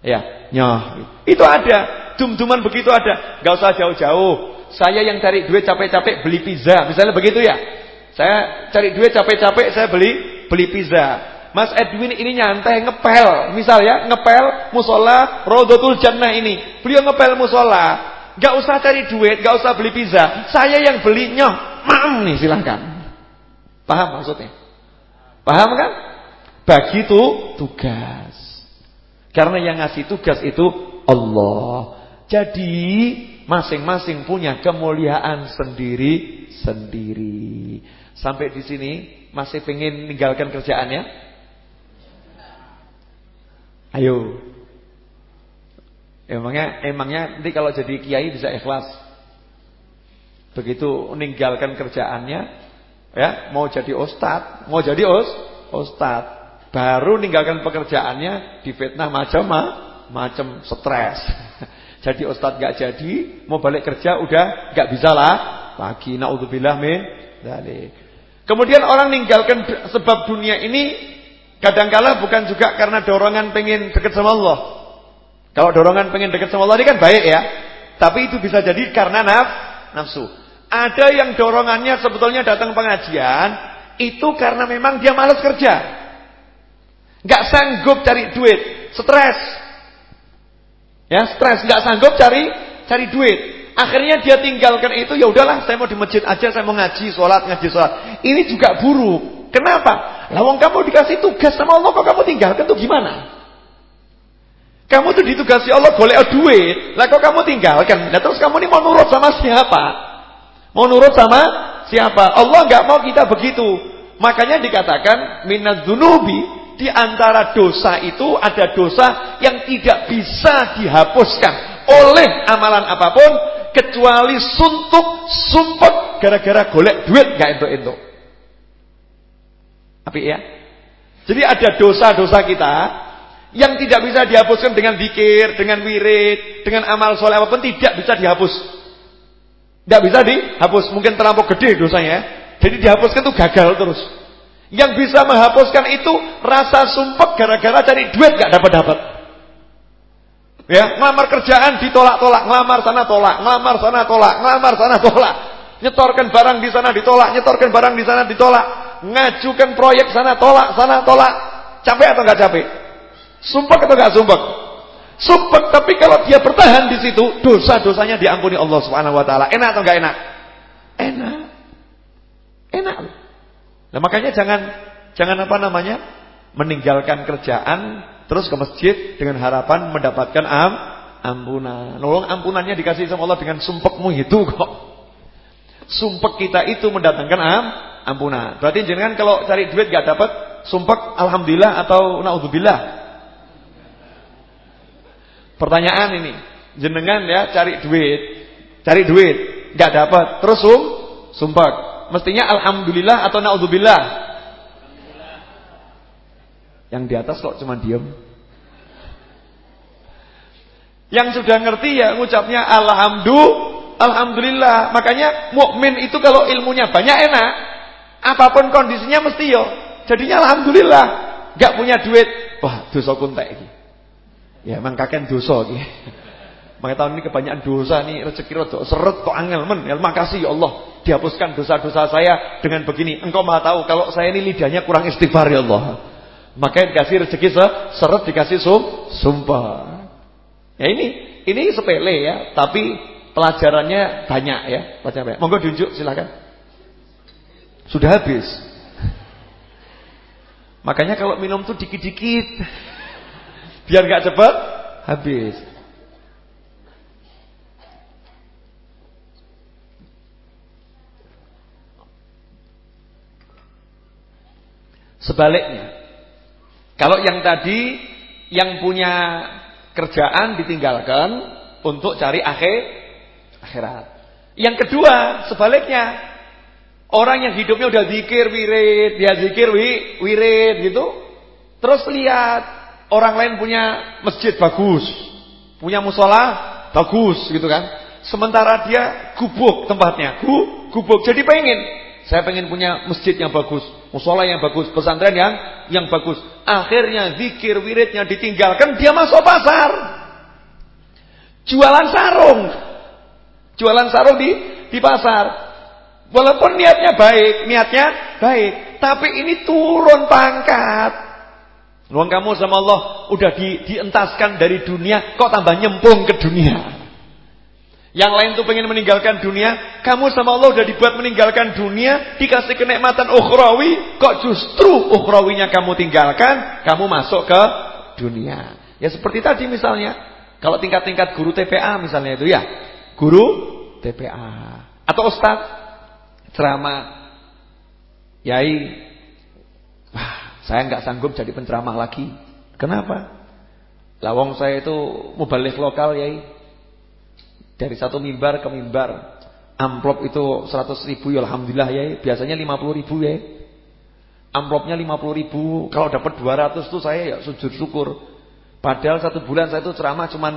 ya, nyoh. Itu ada, jum-juman begitu ada. Gak usah jauh-jauh. Saya yang cari duit capek-capek beli pizza, misalnya begitu ya. Saya cari duit capek-capek saya beli beli pizza. Mas Edwin ini nyantai ngepel, misal ya, ngepel musola Rodotul Jannah ini. Beliau ngepel musola, Gak usah cari duit, gak usah beli pizza. Saya yang beli nyoh, mam nih silahkan. Paham maksudnya? Paham kan? Bagi itu tugas. Karena yang ngasih tugas itu Allah. Jadi masing-masing punya kemuliaan sendiri-sendiri. Sampai di sini masih pengen meninggalkan kerjaannya? Ayo. Emangnya emangnya nanti kalau jadi kiai bisa ikhlas. Begitu meninggalkan kerjaannya, ya, mau jadi ustad, mau jadi us, ustad. Baru meninggalkan pekerjaannya difitnah macam macam stres. Jadi ustad gak jadi, mau balik kerja udah gak bisa lah lagi. Naudzubillah min dzalik. Kemudian orang meninggalkan sebab dunia ini kadangkala bukan juga karena dorongan pengen dekat sama Allah. Kalau dorongan pengen dekat sama Allah ini kan baik ya. Tapi itu bisa jadi karena naf, nafsu. Ada yang dorongannya sebetulnya datang pengajian itu karena memang dia malas kerja. Gak sanggup cari duit, stres. Ya, stres, nggak sanggup cari cari duit. Akhirnya dia tinggalkan itu, ya udahlah, saya mau di masjid aja, saya mau ngaji, sholat, ngaji, sholat. Ini juga buruk. Kenapa? Lawang kamu dikasih tugas sama Allah, kok kamu tinggalkan tuh gimana? Kamu tuh ditugasi Allah golek duit, lah kok kamu tinggalkan? Nah terus kamu ini mau nurut sama siapa? Mau nurut sama siapa? Allah nggak mau kita begitu. Makanya dikatakan minaz dzunubi di antara dosa itu ada dosa yang tidak bisa dihapuskan oleh amalan apa pun kecuali suntuk, sumpek gara-gara golek duit gak entuk-entuk. Tapi ya. Jadi ada dosa-dosa kita yang tidak bisa dihapuskan dengan zikir, dengan wirid, dengan amal soleh apa pun tidak bisa dihapus. Tidak bisa dihapus, mungkin terlampau gede dosanya. Jadi dihapuskan itu gagal terus. Yang bisa menghapuskan itu rasa sumpek gara-gara cari duit gak dapat-dapat. Ya, ngelamar kerjaan ditolak-tolak, ngelamar sana tolak, ngelamar sana tolak, ngelamar sana tolak. Nyetorkan barang di sana ditolak, nyetorkan barang di sana ditolak. Ngajukan proyek sana tolak, sana tolak. Capek atau enggak capek? Sumpek atau enggak sumpek? Sumpek, tapi kalau dia bertahan di situ, dosa-dosanya diampuni Allah Subhanahu wa taala. Enak atau enggak enak? Enak. Enak. Nah makanya jangan jangan apa namanya meninggalkan kerjaan terus ke masjid dengan harapan mendapatkan am, ampunan. Nolong ampunannya dikasih sama Allah dengan sumpekmu itu kok. Sumpek kita itu mendatangkan am, ampunan. Berarti jangan kalau cari duit gak dapat sumpek alhamdulillah atau naudzubillah. Pertanyaan ini, jenengan ya cari duit, cari duit, gak dapat, terus sum, sumpek mestinya alhamdulillah atau naudzubillah? Yang di atas kok cuma diem? Yang sudah ngerti ya ngucapnya alhamdulillah, alhamdulillah. Makanya mukmin itu kalau ilmunya banyak enak, apa pun kondisinya mesti yo. Jadinya alhamdulillah. Gak punya duit, wah dosa kuntek iki. Ya emang kakek dosa iki. Makanya tahun ini kebanyakan dosa nih rezeki rada seret kok angel men. Ya makasih ya Allah. dihapuskan dosa-dosa saya dengan begini. Engkau maha tahu kalau saya ini lidahnya kurang istighfar ya Allah. Makanya dikasih rezeki seret dikasih sum, sumpah. Ya ini, ini sepele ya, tapi pelajarannya banyak ya. Pelajarannya. Monggo diunjuk silakan. Sudah habis. Makanya kalau minum tuh dikit-dikit. Biar gak cepat habis. Sebaliknya, kalau yang tadi yang punya kerjaan ditinggalkan untuk cari akhir akhirat. Yang kedua, sebaliknya, orang yang hidupnya udah zikir wirid, dia zikir wi, wirid gitu. Terus lihat orang lain punya masjid bagus, punya musola bagus gitu kan. Sementara dia gubuk tempatnya, gubuk. Jadi pengen saya pengen punya masjid yang bagus, musola yang bagus, pesantren yang yang bagus. Akhirnya zikir wiridnya ditinggalkan, dia masuk pasar. Jualan sarung. Jualan sarung di di pasar. Walaupun niatnya baik, niatnya baik, tapi ini turun pangkat. Luang kamu sama Allah udah di, dientaskan dari dunia, kok tambah nyempung ke dunia. Yang lain tuh pengen meninggalkan dunia, kamu sama Allah udah dibuat meninggalkan dunia, dikasih kenikmatan ukhrawi, kok justru ukhrawinya kamu tinggalkan, kamu masuk ke dunia. Ya seperti tadi misalnya, kalau tingkat-tingkat guru TPA misalnya itu ya, guru TPA atau ustaz ceramah, yai, wah saya nggak sanggup jadi penceramah lagi. Kenapa? Lawang saya itu mubalik lokal yai. Dari satu mimbar ke mimbar. Amplop itu 100 ribu ya Alhamdulillah ya. Biasanya 50 ribu ya. Amplopnya 50 ribu. Kalau dapat 200 tuh saya ya sujud syukur. Padahal satu bulan saya itu ceramah cuman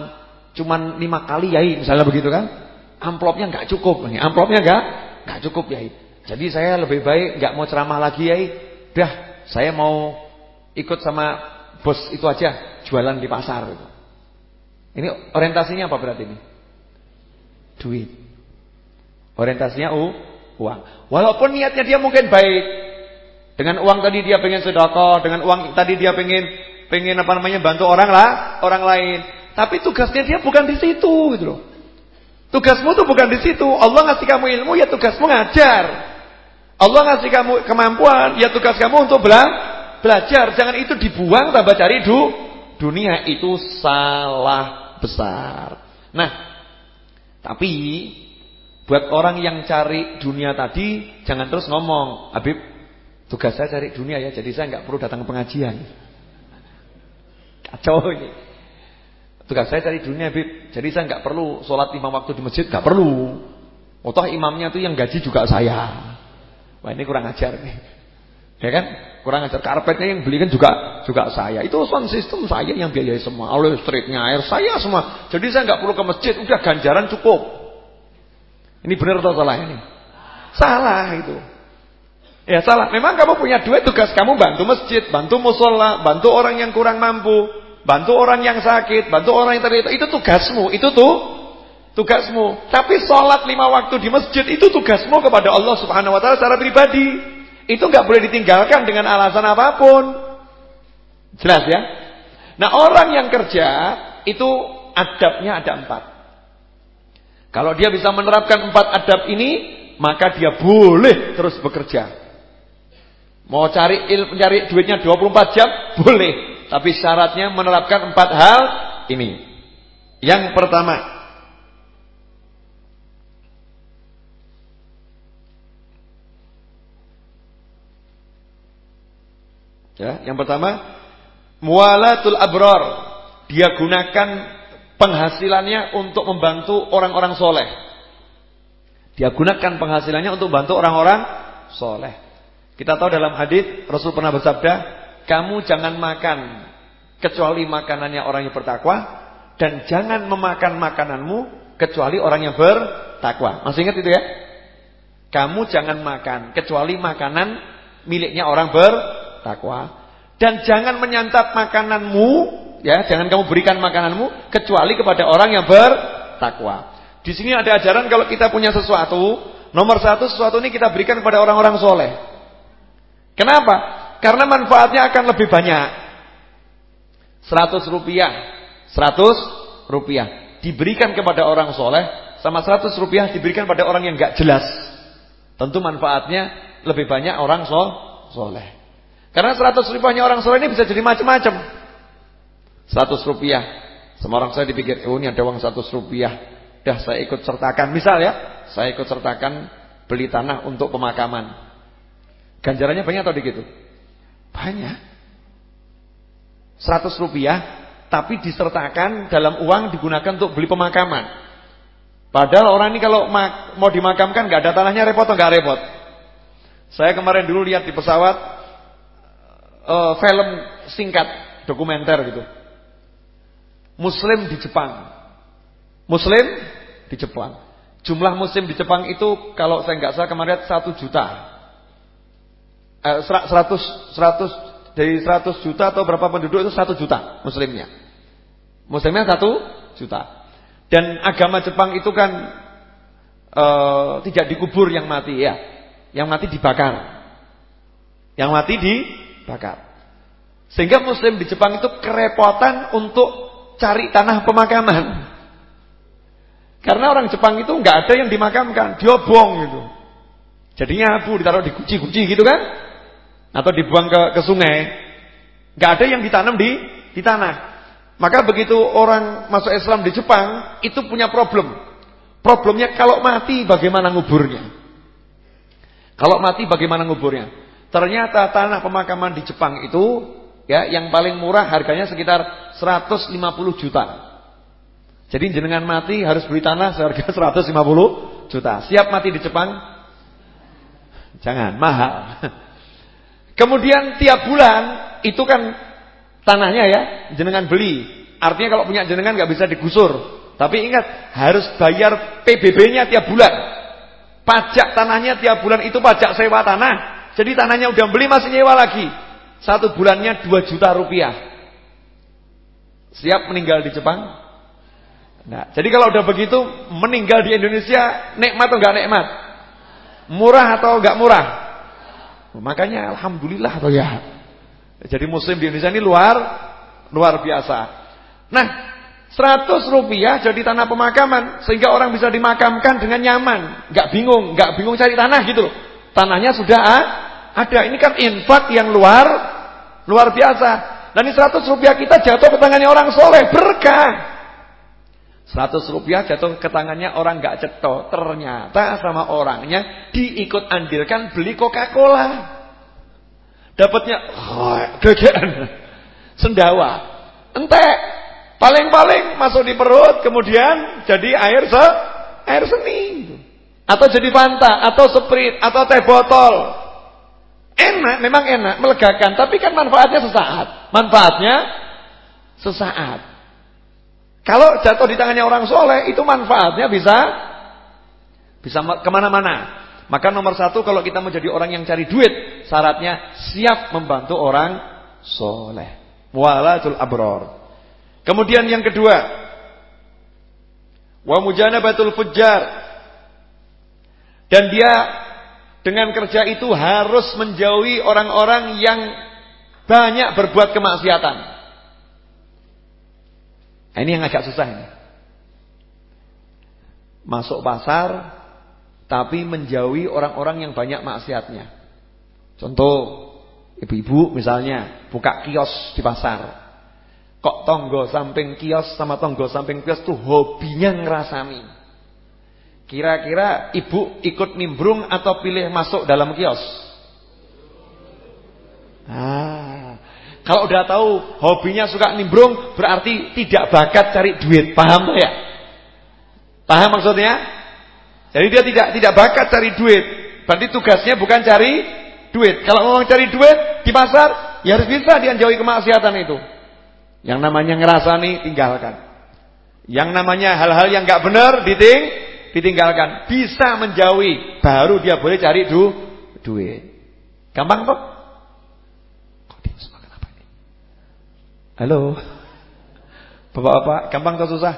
cuman lima kali ya misalnya begitu kan. Amplopnya nggak cukup. Amplopnya nggak nggak cukup ya. Jadi saya lebih baik nggak mau ceramah lagi ya. Dah, saya mau ikut sama bos itu aja jualan di pasar Ini orientasinya apa berarti ini? Duit. Orientasinya u, uang. Walaupun niatnya dia mungkin baik. Dengan uang tadi dia pengen sedekah, dengan uang tadi dia pengen pengen apa namanya bantu orang lah, orang lain. Tapi tugasnya dia bukan di situ gitu loh. Tugasmu tuh bukan di situ. Allah ngasih kamu ilmu ya tugasmu ngajar. Allah ngasih kamu kemampuan ya tugas kamu untuk bela belajar. Jangan itu dibuang tambah cari du dunia itu salah besar. Nah, tapi buat orang yang cari dunia tadi jangan terus ngomong, Habib, tugas saya cari dunia ya, jadi saya nggak perlu datang ke pengajian. Kacau ini. Tugas saya cari dunia, Habib. Jadi saya nggak perlu sholat lima waktu di masjid, nggak perlu. Otoh imamnya tuh yang gaji juga saya. Wah ini kurang ajar nih. Ya kan? Kurang ajar. Karpetnya yang belikan juga juga saya. Itu sound system saya yang biayai semua. Oleh streetnya air saya semua. Jadi saya nggak perlu ke masjid. Udah ganjaran cukup. Ini benar atau salah ini? Salah itu. Ya salah. Memang kamu punya duit tugas kamu bantu masjid, bantu musola, bantu orang yang kurang mampu, bantu orang yang sakit, bantu orang yang terlibat. Itu tugasmu. Itu tuh tugasmu. Tapi sholat lima waktu di masjid itu tugasmu kepada Allah Subhanahu Wa Taala secara pribadi. Itu nggak boleh ditinggalkan dengan alasan apa pun. Jelas ya? Nah orang yang kerja itu adabnya ada empat. Kalau dia bisa menerapkan empat adab ini, maka dia boleh terus bekerja. Mau cari il, cari duitnya 24 jam, boleh. Tapi syaratnya menerapkan empat hal ini. Yang pertama, Ya, yang pertama mualatul abrar. Dia gunakan penghasilannya untuk membantu orang-orang soleh. Dia gunakan penghasilannya untuk membantu orang-orang soleh. Kita tahu dalam hadis Rasul pernah bersabda, kamu jangan makan kecuali makanannya orang yang bertakwa dan jangan memakan makananmu kecuali orang yang bertakwa. Masih ingat itu ya? Kamu jangan makan kecuali makanan miliknya orang takwa. Dan jangan menyantap makananmu, ya, jangan kamu berikan makananmu kecuali kepada orang yang bertakwa. Di sini ada ajaran kalau kita punya sesuatu, Nomor satu sesuatu ini kita berikan kepada orang-orang soleh. Kenapa? Karena manfaatnya akan lebih banyak. 100 rupiah. 100 rupiah. Diberikan kepada orang soleh. Sama 100 rupiah diberikan pada orang yang gak jelas. Tentu manfaatnya lebih banyak orang sol soleh. Karena 100 rupiahnya orang soleh ini bisa jadi macam-macam. 100 rupiah. Semua orang saya dipikir, oh ini ada uang 100 rupiah. Dah saya ikut sertakan. Misal ya, saya ikut sertakan beli tanah untuk pemakaman. Ganjarannya banyak atau dikit? Banyak. 100 rupiah, tapi disertakan dalam uang digunakan untuk beli pemakaman. Padahal orang ini kalau mau dimakamkan nggak ada tanahnya repot atau nggak repot? Saya kemarin dulu lihat di pesawat uh, film singkat dokumenter gitu. Muslim di Jepang. Muslim di Jepang. Jumlah muslim di Jepang itu kalau saya nggak salah kemarin satu juta. Eh, seratus, seratus dari seratus juta atau berapa penduduk itu satu juta muslimnya. Muslimnya satu juta. Dan agama Jepang itu kan uh, tidak dikubur yang mati ya. Yang mati dibakar. Yang mati dibakar. Sehingga muslim di Jepang itu kerepotan untuk cari tanah pemakaman. Karena orang Jepang itu nggak ada yang dimakamkan, diobong gitu. Jadinya abu ditaruh di guci-guci gitu kan? Atau dibuang ke ke sungai. Nggak ada yang ditanam di di tanah. Maka begitu orang masuk Islam di Jepang itu punya problem. Problemnya kalau mati bagaimana nguburnya? Kalau mati bagaimana nguburnya? Ternyata tanah pemakaman di Jepang itu ya yang paling murah harganya sekitar 150 juta. Jadi jenengan mati harus beli tanah seharga 150 juta. Siap mati di Jepang? Jangan, mahal. Kemudian tiap bulan itu kan tanahnya ya, jenengan beli. Artinya kalau punya jenengan nggak bisa digusur. Tapi ingat, harus bayar PBB-nya tiap bulan. Pajak tanahnya tiap bulan itu pajak sewa tanah. Jadi tanahnya udah beli masih nyewa lagi. Satu bulannya 2 juta rupiah. Siap meninggal di Jepang? Nah, jadi kalau udah begitu meninggal di Indonesia nikmat atau enggak nikmat? Murah atau enggak murah? Makanya alhamdulillah atau ya. Jadi muslim di Indonesia ini luar luar biasa. Nah, 100 rupiah jadi tanah pemakaman sehingga orang bisa dimakamkan dengan nyaman, enggak bingung, enggak bingung cari tanah gitu Tanahnya sudah ada. Ini kan infak yang luar luar biasa. Dan ini 100 rupiah kita jatuh ke tangannya orang soleh berkah. 100 rupiah jatuh ke tangannya orang gak cetok. Ternyata sama orangnya diikut andilkan beli Coca-Cola. Dapatnya oh. Sendawa. Entek. Paling-paling masuk di perut kemudian jadi air se air seni. Atau jadi Fanta, atau Sprite, atau teh botol. Enak, memang enak, melegakan, tapi kan manfaatnya sesaat. Manfaatnya sesaat. Kalau jatuh di tangannya orang soleh, itu manfaatnya bisa bisa ke mana-mana. Maka nomor satu, kalau kita menjadi orang yang cari duit, syaratnya siap membantu orang soleh. Walatul abror. Kemudian yang kedua, wa mujanabatul fujjar. Dan dia dengan kerja itu harus menjauhi orang-orang yang banyak berbuat kemaksiatan. Nah, ini yang agak susah ini. Masuk pasar tapi menjauhi orang-orang yang banyak maksiatnya. Contoh, ibu-ibu misalnya buka kios di pasar. Kok tonggo samping kios sama tonggo samping kios tuh hobinya ngerasani. Kira-kira ibu ikut nimbrung atau pilih masuk dalam kios? Ah, kalau udah tahu hobinya suka nimbrung berarti tidak bakat cari duit. Paham ya? Paham maksudnya? Jadi dia tidak tidak bakat cari duit. Berarti tugasnya bukan cari duit. Kalau mau cari duit di pasar, ya harus bisa dia jauhi kemaksiatan itu. Yang namanya ngerasani tinggalkan. Yang namanya hal-hal yang nggak benar diting ditinggalkan. Bisa menjauhi, baru dia boleh cari du duit. Gampang kok? Halo. Bapak-bapak, gampang atau susah?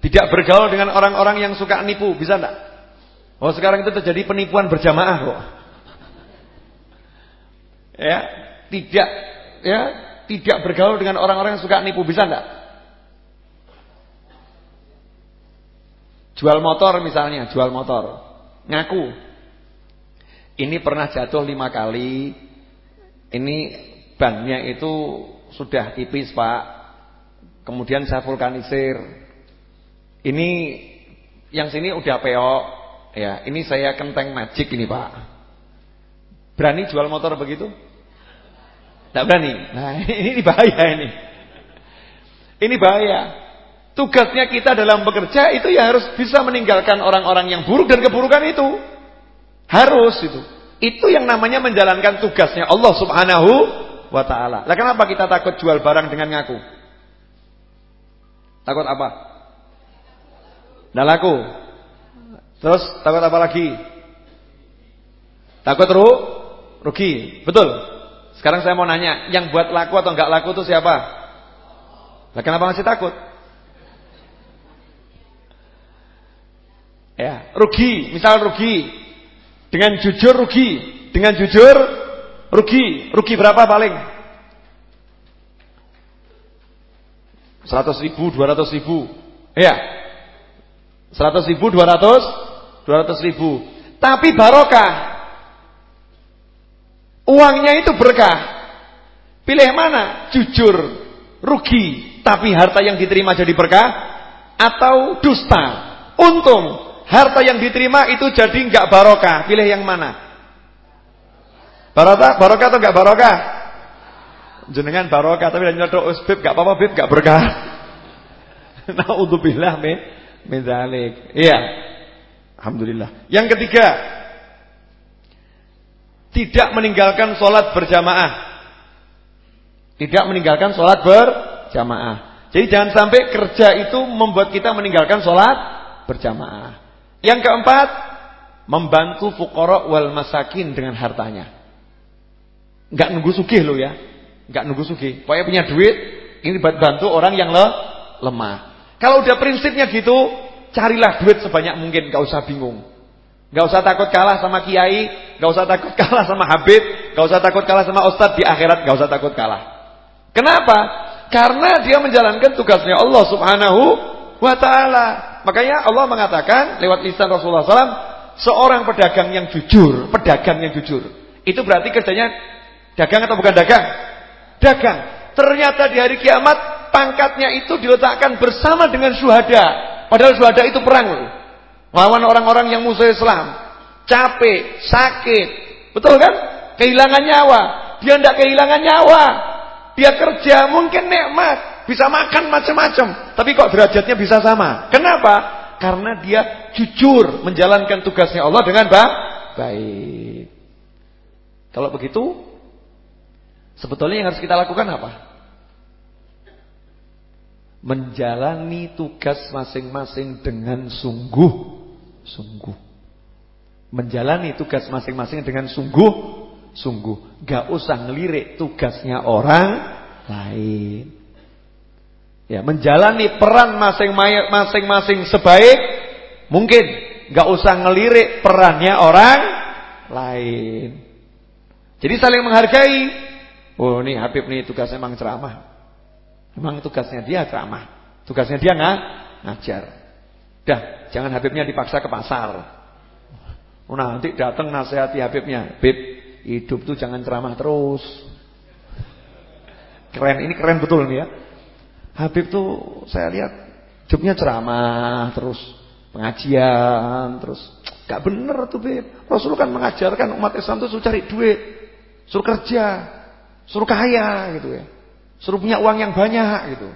Tidak bergaul dengan orang-orang yang suka nipu, bisa enggak? Oh, sekarang itu terjadi penipuan berjamaah kok. Ya, tidak ya, tidak bergaul dengan orang-orang yang suka nipu, bisa enggak? Jual motor misalnya, jual motor. Ngaku. Ini pernah jatuh lima kali. Ini bannya itu sudah tipis, Pak. Kemudian saya vulkanisir. Ini yang sini udah peok. Ya, ini saya kenteng magic ini, Pak. Berani jual motor begitu? Tidak berani. Nah, ini bahaya ini. Ini bahaya. Tugasnya kita dalam bekerja itu ya harus bisa meninggalkan orang-orang yang buruk dan keburukan itu. Harus itu. Itu yang namanya menjalankan tugasnya Allah Subhanahu wa taala. Lah kenapa kita takut jual barang dengan ngaku? Takut apa? Nggak laku. Terus takut apa lagi? Takut ru rugi. Betul. Sekarang saya mau nanya, yang buat laku atau enggak laku itu siapa? Lah kenapa masih takut? Ya, rugi, misal rugi. Dengan jujur rugi, dengan jujur rugi. Rugi berapa paling? 100 ribu, 200 ribu. Ya. 100 ribu, 200, 200 ribu. Tapi barokah. Uangnya itu berkah. Pilih mana? Jujur, rugi, tapi harta yang diterima jadi berkah atau dusta, untung, Harta yang diterima itu jadi enggak barokah. Pilih yang mana? Barokah, barokah atau enggak barokah? Jenengan barokah tapi nyodok usbib enggak apa-apa bib enggak berkah. Nauzubillah min min zalik. Iya. Alhamdulillah. Yang ketiga, tidak meninggalkan sholat berjamaah. Tidak meninggalkan sholat berjamaah. Jadi jangan sampai kerja itu membuat kita meninggalkan sholat berjamaah. Yang keempat, membantu fuqara wal masakin dengan hartanya. Enggak nunggu sugih lo ya. Enggak nunggu sugih. Pokoknya punya duit, ini bantu orang yang le lemah. Kalau udah prinsipnya gitu, carilah duit sebanyak mungkin, enggak usah bingung. Enggak usah takut kalah sama kiai, enggak usah takut kalah sama habib, enggak usah takut kalah sama ustadz di akhirat, enggak usah takut kalah. Kenapa? Karena dia menjalankan tugasnya Allah Subhanahu wa taala. Makanya Allah mengatakan lewat lisan Rasulullah SAW, seorang pedagang yang jujur, pedagang yang jujur. Itu berarti kerjanya dagang atau bukan dagang? Dagang. Ternyata di hari kiamat pangkatnya itu diletakkan bersama dengan syuhada. Padahal syuhada itu perang loh. Lawan orang-orang yang musuh Islam. Capek, sakit. Betul kan? Kehilangan nyawa. Dia tidak kehilangan nyawa. Dia kerja mungkin nikmat. Bisa makan macam-macam, tapi kok derajatnya bisa sama. Kenapa? Karena dia jujur menjalankan tugasnya Allah dengan baik. Kalau begitu, sebetulnya yang harus kita lakukan apa? Menjalani tugas masing-masing dengan sungguh-sungguh. Menjalani tugas masing-masing dengan sungguh-sungguh. Gak usah ngelirik tugasnya orang lain. Ya, menjalani peran masing-masing sebaik mungkin. Gak usah ngelirik perannya orang lain. Jadi saling menghargai. Oh, ini Habib nih tugasnya memang ceramah. Memang tugasnya dia ceramah. Tugasnya dia nggak ngajar. Dah, jangan Habibnya dipaksa ke pasar. Oh, nanti datang nasihati Habibnya. Habib, hidup tuh jangan ceramah terus. Keren, ini keren betul nih ya. Habib tuh saya lihat jobnya ceramah terus pengajian terus gak bener tuh Bib. Rasul kan mengajarkan umat Islam tuh suruh cari duit, suruh kerja, suruh kaya gitu ya. Suruh punya uang yang banyak gitu.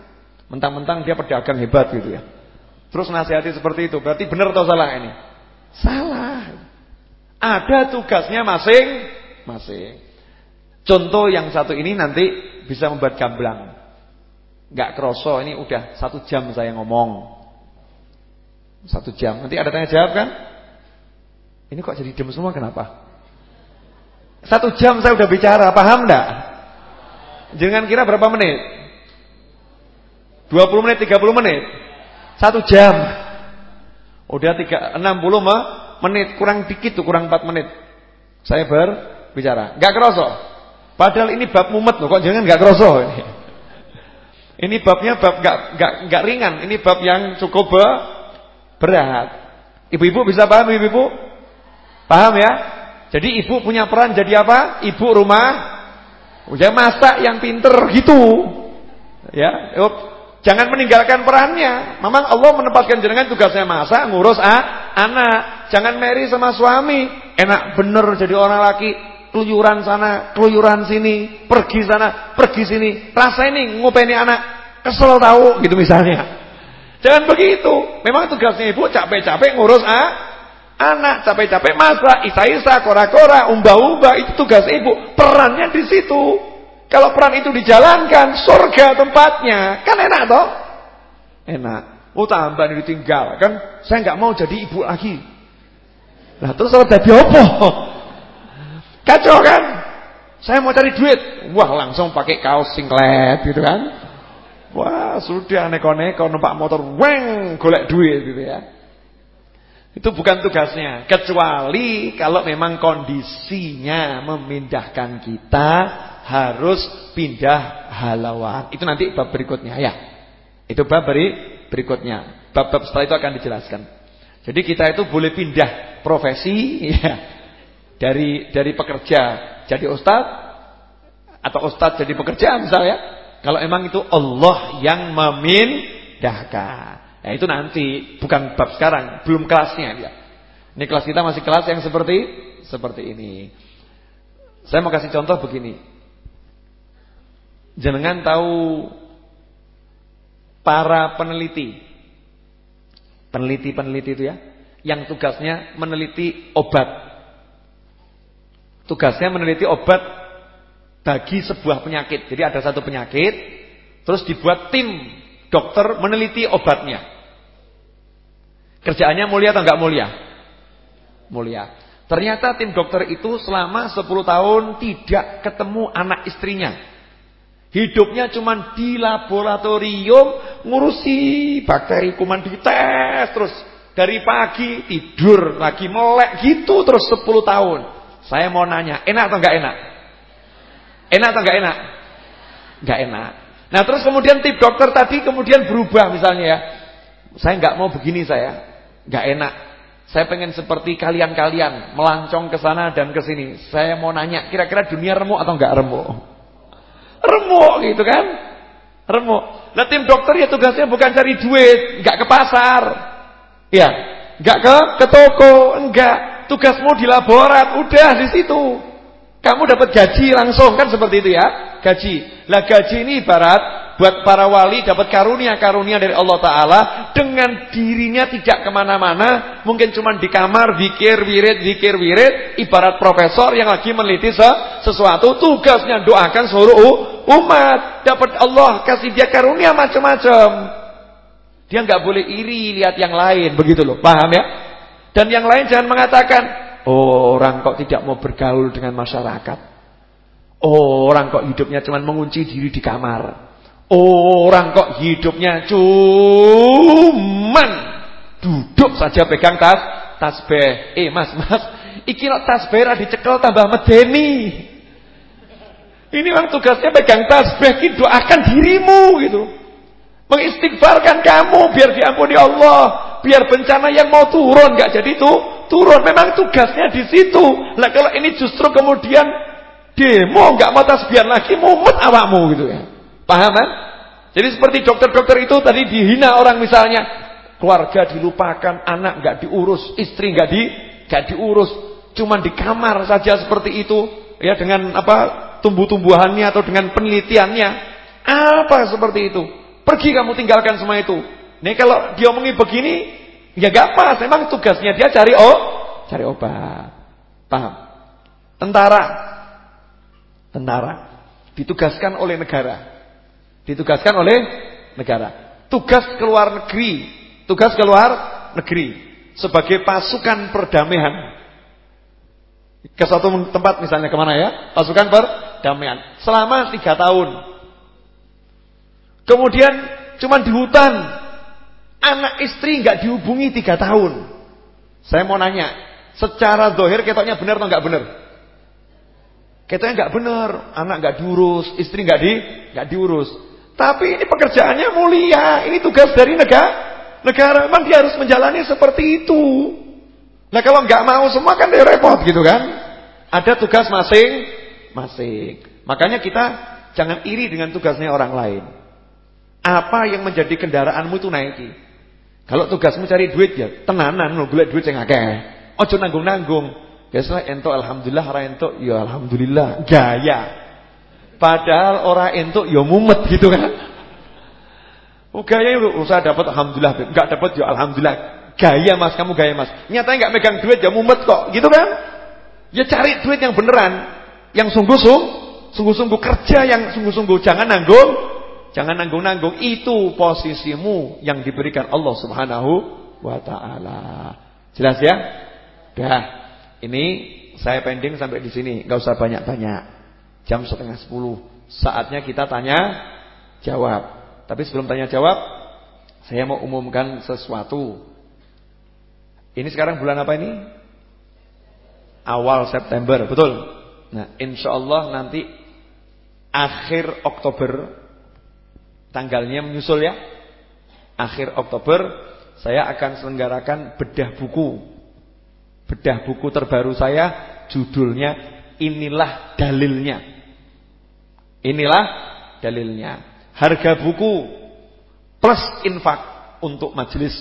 Mentang-mentang dia pedagang hebat gitu ya. Terus nasihati seperti itu, berarti benar atau salah ini? Salah. Ada tugasnya masing-masing. Contoh yang satu ini nanti bisa membuat gamblang. Gak kroso ini udah satu jam saya ngomong Satu jam Nanti ada tanya jawab kan Ini kok jadi diam semua kenapa Satu jam saya udah bicara Paham gak Jangan kira berapa menit 20 menit 30 menit Satu jam. Udah tiga, enam puluh menit. Kurang dikit tuh, kurang empat menit. Saya berbicara. Gak kerosok. Padahal ini bab mumet loh. Kok jangan gak kerosok ini. Ini babnya bab gak, gak, gak ringan. Ini bab yang cukup berat. Ibu-ibu bisa paham ibu-ibu? Paham ya? Jadi ibu punya peran jadi apa? Ibu rumah. Ya masak yang pinter gitu. Ya. Jangan meninggalkan perannya. Memang Allah menempatkan jenengan tugasnya masak, ngurus ah, anak. Jangan meri sama suami. Enak bener jadi orang laki keluyuran sana, keluyuran sini, pergi sana, pergi sini. Rasa ini ngopeni anak, kesel tahu gitu misalnya. Jangan begitu. Memang tugasnya ibu capek-capek ngurus ah, anak, capek-capek masak, isa-isa, kora-kora, umba-umba, itu tugas ibu. Perannya di situ. Kalau peran itu dijalankan, surga tempatnya. Kan enak toh? Enak. Oh tambah ditinggal. Kan saya nggak mau jadi ibu lagi. Nah terus kalau jadi apa? Kacau kan? Saya mau cari duit. Wah, langsung pakai kaos singlet gitu kan. Wah, sudah neko-neko numpak motor, weng, golek duit gitu ya. Itu bukan tugasnya, kecuali kalau memang kondisinya memindahkan kita harus pindah halauan. Itu nanti bab berikutnya ya. Itu bab beri berikutnya. Bab-bab setelah itu akan dijelaskan. Jadi kita itu boleh pindah profesi ya dari dari pekerja jadi ustaz atau ustaz jadi pekerja misalnya kalau emang itu Allah yang memindahkan. Nah itu nanti bukan bab sekarang belum kelasnya ya ini kelas kita masih kelas yang seperti seperti ini. Saya mau kasih contoh begini. Jenengan tahu para peneliti. Peneliti-peneliti itu ya yang tugasnya meneliti obat Tugasnya meneliti obat bagi sebuah penyakit. Jadi ada satu penyakit, terus dibuat tim dokter meneliti obatnya. Kerjaannya mulia atau enggak mulia? Mulia. Ternyata tim dokter itu selama 10 tahun tidak ketemu anak istrinya. Hidupnya cuma di laboratorium ngurusi bakteri kuman dites terus dari pagi tidur lagi melek gitu terus 10 tahun. Saya mau nanya, enak atau enggak enak? Enak atau enggak enak? Enggak enak. Nah, terus kemudian tip dokter tadi kemudian berubah misalnya ya. Saya enggak mau begini saya. Enggak enak. Saya pengen seperti kalian-kalian, melancong ke sana dan ke sini. Saya mau nanya, kira-kira dunia remuk atau enggak remuk? Remuk gitu kan? Remuk. Nah, tim dokter ya tugasnya bukan cari duit, enggak ke pasar. Ya, enggak ke ke toko, enggak tugasmu di laborat, udah di situ. Kamu dapat gaji langsung kan seperti itu ya, gaji. Lah gaji ini ibarat buat para wali dapat karunia-karunia dari Allah Taala dengan dirinya tidak ke mana-mana, mungkin cuma di kamar zikir wirid zikir wirid, ibarat profesor yang lagi meneliti sesuatu, tugasnya doakan seluruh umat, dapat Allah kasih dia karunia macam-macam. Dia nggak boleh iri lihat yang lain, begitu loh, paham ya? Dan yang lain jangan mengatakan, oh, orang kok tidak mau bergaul dengan masyarakat. Oh, orang kok hidupnya cuma mengunci diri di kamar. Oh, orang kok hidupnya cuman duduk saja pegang tas tasbih. Eh, Mas, Mas, iki lo tasbih ra dicekel tambah medeni. Ini orang tugasnya pegang tasbih, doakan dirimu gitu. Mengistighfarkan kamu biar diampuni Allah biar bencana yang mau turun nggak jadi itu turun. Memang tugasnya di situ. Lah kalau ini justru kemudian demo nggak mau tasbihan lagi, mumet awakmu gitu ya. Paham kan? Jadi seperti dokter-dokter itu tadi dihina orang misalnya, keluarga dilupakan, anak nggak diurus, istri nggak di nggak diurus, cuman di kamar saja seperti itu, ya dengan apa tumbuh-tumbuhannya atau dengan penelitiannya. Apa seperti itu? Pergi kamu tinggalkan semua itu. Nih kalau dia omongi begini, ya gak pas. Memang tugasnya dia cari oh, cari obat. Paham? Tentara. Tentara ditugaskan oleh negara. Ditugaskan oleh negara. Tugas keluar negeri, tugas keluar negeri sebagai pasukan perdamaian. Ke suatu tempat misalnya ke mana ya? Pasukan perdamaian. Selama tiga tahun. Kemudian cuma di hutan Anak istri nggak dihubungi tiga tahun. Saya mau nanya, secara dohir ketoknya benar atau nggak benar? Ketoknya nggak benar, anak nggak diurus, istri nggak di nggak diurus. Tapi ini pekerjaannya mulia, ini tugas dari negara. Negara memang dia harus menjalani seperti itu. Nah kalau nggak mau semua kan dia repot gitu kan. Ada tugas masing-masing. Makanya kita jangan iri dengan tugasnya orang lain. Apa yang menjadi kendaraanmu itu naiki. Kalau tugasmu cari duit ya tenanan lo duit sing akeh. Ojo nanggung-nanggung. Biasalah ento alhamdulillah ora ento ya alhamdulillah gaya. Padahal ora ento ya mumet gitu kan. Oh gaya usaha dapat alhamdulillah, enggak dapat ya alhamdulillah. Gaya Mas, kamu gaya Mas. Nyatanya enggak megang duit ya mumet kok, gitu kan? Ya cari duit yang beneran, yang sungguh-sungguh, sungguh-sungguh kerja yang sungguh-sungguh, jangan nanggung, jangan nanggung-nanggung. Itu posisimu yang diberikan Allah Subhanahu wa taala. Jelas ya? Dah. Ini saya pending sampai di sini, enggak usah banyak-banyak. Jam setengah sepuluh. Saatnya kita tanya jawab. Tapi sebelum tanya jawab, saya mau umumkan sesuatu. Ini sekarang bulan apa ini? Awal September, betul. Nah, insya Allah nanti akhir Oktober, tanggalnya menyusul ya. Akhir Oktober, saya akan selenggarakan bedah buku. Bedah buku terbaru saya, judulnya Inilah Dalilnya. Inilah dalilnya harga buku plus infak untuk majelis.